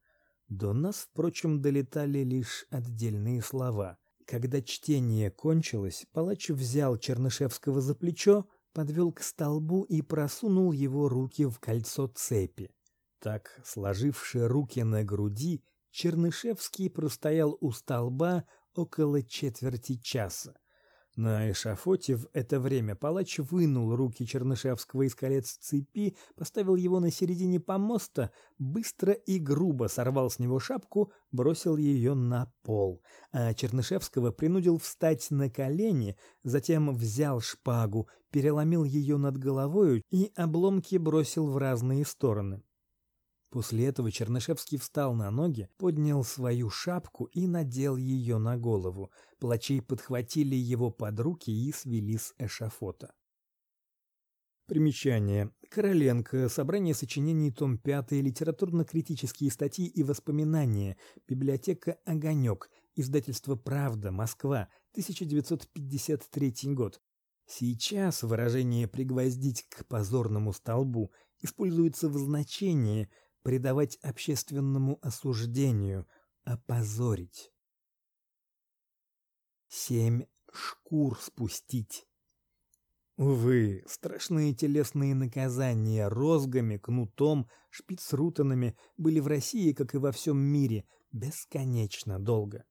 До нас, впрочем, долетали лишь отдельные слова. Когда чтение кончилось, палач взял Чернышевского за плечо, подвел к столбу и просунул его руки в кольцо цепи. Так, сложивши руки на груди, Чернышевский простоял у столба около четверти часа. На эшафоте в это время палач вынул руки Чернышевского из колец цепи, поставил его на середине помоста, быстро и грубо сорвал с него шапку, бросил ее на пол, а Чернышевского принудил встать на колени, затем взял шпагу, переломил ее над головой и обломки бросил в разные стороны. После этого Чернышевский встал на ноги, поднял свою шапку и надел ее на голову. Плачей подхватили его под руки и свели с эшафота. Примечание. Короленко. Собрание сочинений, том 5, литературно-критические статьи и воспоминания. Библиотека Огонек. Издательство Правда, Москва, 1953 год. Сейчас выражение пригвоздить к позорному столбу используется в значении предавать общественному осуждению, опозорить. Семь шкур спустить. Увы, страшные телесные наказания розгами, кнутом, шпицрутанами были в России, как и во всем мире, бесконечно долго.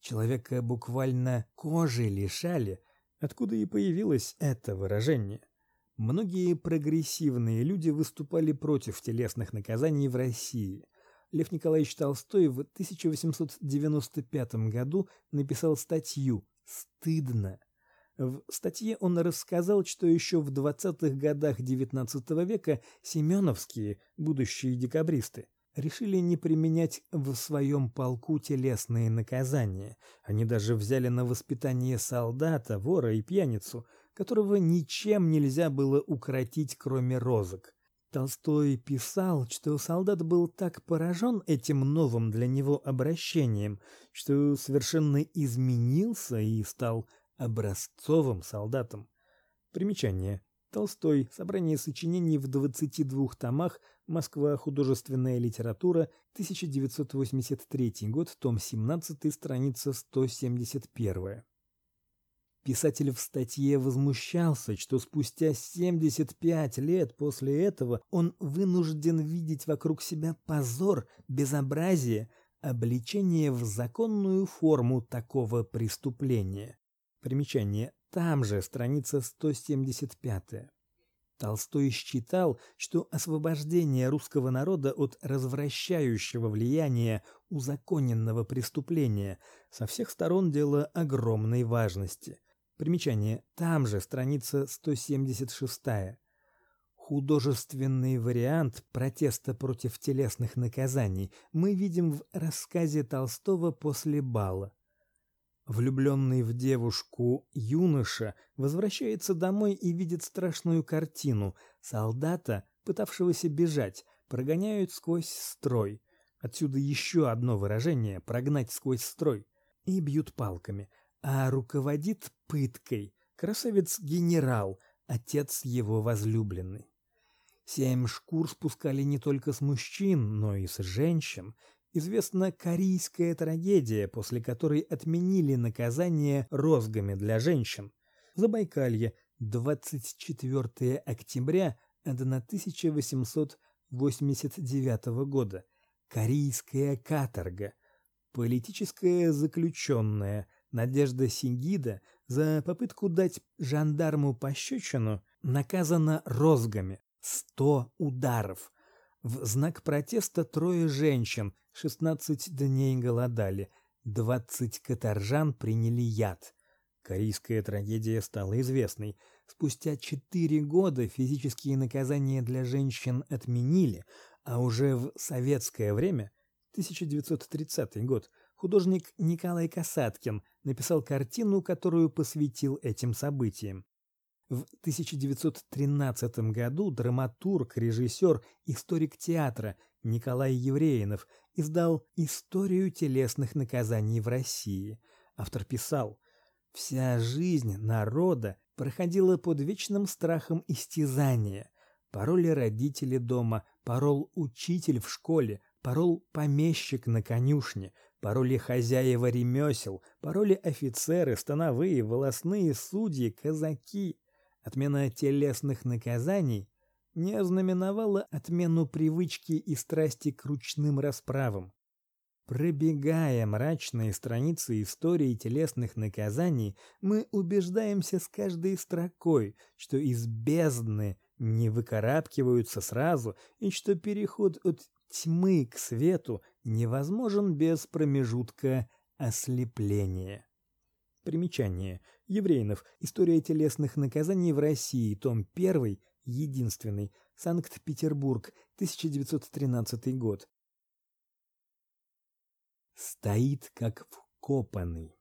Человека буквально кожи лишали, откуда и появилось это выражение. Многие прогрессивные люди выступали против телесных наказаний в России. Лев Николаевич Толстой в 1895 году написал статью «Стыдно». В статье он рассказал, что еще в 20-х годах XIX века семеновские, будущие декабристы, решили не применять в своем полку телесные наказания. Они даже взяли на воспитание солдата, вора и пьяницу – которого ничем нельзя было укротить, кроме розок. Толстой писал, что солдат был так поражен этим новым для него обращением, что совершенно изменился и стал образцовым солдатом. Примечание. Толстой. Собрание сочинений в 22 томах. Москва. Художественная литература. 1983 год. Том 17. Страница 171. Писатель в статье возмущался, что спустя 75 лет после этого он вынужден видеть вокруг себя позор, безобразие, обличение в законную форму такого преступления. Примечание. Там же страница 175. Толстой считал, что освобождение русского народа от развращающего влияния узаконенного преступления со всех сторон дело огромной важности – Примечание. Там же страница 176. Художественный вариант протеста против телесных наказаний мы видим в рассказе Толстого после бала. Влюбленный в девушку юноша возвращается домой и видит страшную картину. Солдата, пытавшегося бежать, прогоняют сквозь строй. Отсюда еще одно выражение прогнать сквозь строй и бьют палками а руководит пыткой красавец-генерал, отец его возлюбленной. Семь шкур спускали не только с мужчин, но и с женщин. Известна корейская трагедия, после которой отменили наказание розгами для женщин. Забайкалье, 24 октября 1889 года. Корейская каторга. Политическая заключенная – Надежда Сингида за попытку дать жандарму пощечину наказана розгами сто ударов. В знак протеста трое женщин 16 дней голодали, 20 каторжан приняли яд. Корейская трагедия стала известной. Спустя четыре года физические наказания для женщин отменили, а уже в советское время, 1930 год, художник Николай Касаткин написал картину, которую посвятил этим событиям. В 1913 году драматург, режиссер, историк театра Николай Евреинов издал Историю телесных наказаний в России. Автор писал: Вся жизнь народа проходила под вечным страхом истязания. Пороли родители дома, порол учитель в школе, порол помещик на конюшне, Пароли хозяева ремесел, пароли офицеры, становые, волосные судьи, казаки. Отмена телесных наказаний не ознаменовала отмену привычки и страсти к ручным расправам. Пробегая мрачные страницы истории телесных наказаний, мы убеждаемся с каждой строкой, что из бездны не выкарабкиваются сразу и что переход от тьмы к свету невозможен без промежутка ослепления. Примечание. Еврейнов. История телесных наказаний в России. Том 1. Единственный. Санкт-Петербург, 1913 год. Стоит как вкопанный.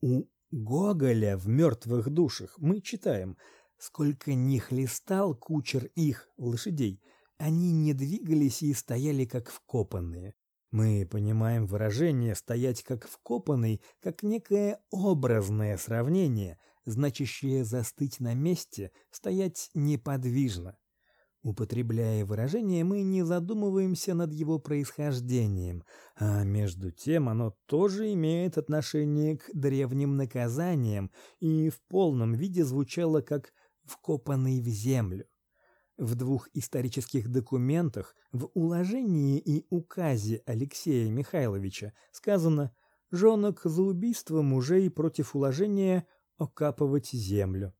У Гоголя в мертвых душах мы читаем: сколько ни хлестал кучер их лошадей, они не двигались и стояли как вкопанные. Мы понимаем выражение стоять как вкопанный как некое образное сравнение, значащее застыть на месте, стоять неподвижно. Употребляя выражение, мы не задумываемся над его происхождением, а между тем оно тоже имеет отношение к древним наказаниям и в полном виде звучало как вкопанный в землю. В двух исторических документах, в уложении и указе Алексея Михайловича сказано: "Жонок за убийство мужей против уложения окапывать землю".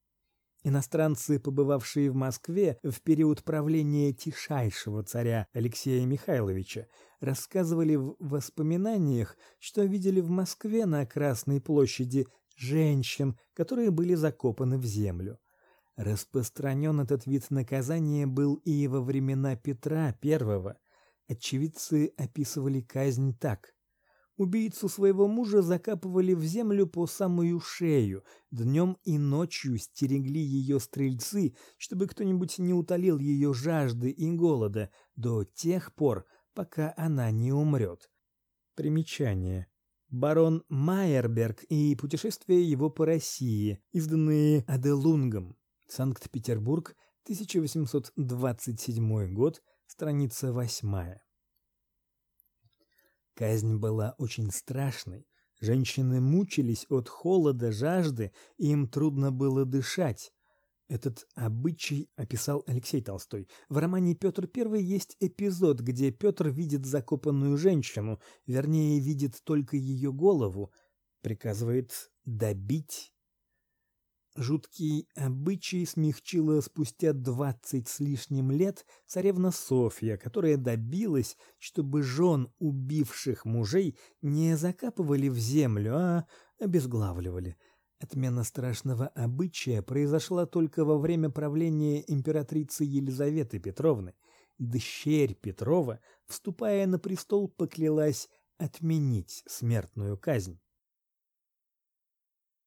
Иностранцы, побывавшие в Москве в период правления тишайшего царя Алексея Михайловича, рассказывали в воспоминаниях, что видели в Москве на Красной площади женщин, которые были закопаны в землю. Распространен этот вид наказания был и во времена Петра I. Очевидцы описывали казнь так: Убийцу своего мужа закапывали в землю по самую шею. Днем и ночью стерегли ее стрельцы, чтобы кто-нибудь не утолил ее жажды и голода до тех пор, пока она не умрет. Примечание. Барон Майерберг и путешествие его по России, изданные Аделунгом. Санкт-Петербург, 1827 год, страница 8. Казнь была очень страшной. Женщины мучились от холода, жажды, и им трудно было дышать. Этот обычай описал Алексей Толстой. В романе Петр I есть эпизод, где Петр видит закопанную женщину, вернее, видит только ее голову, приказывает добить Жуткий обычай смягчила спустя двадцать с лишним лет царевна Софья, которая добилась, чтобы жен убивших мужей не закапывали в землю, а обезглавливали. Отмена страшного обычая произошла только во время правления императрицы Елизаветы Петровны. Дщерь Петрова, вступая на престол, поклялась отменить смертную казнь.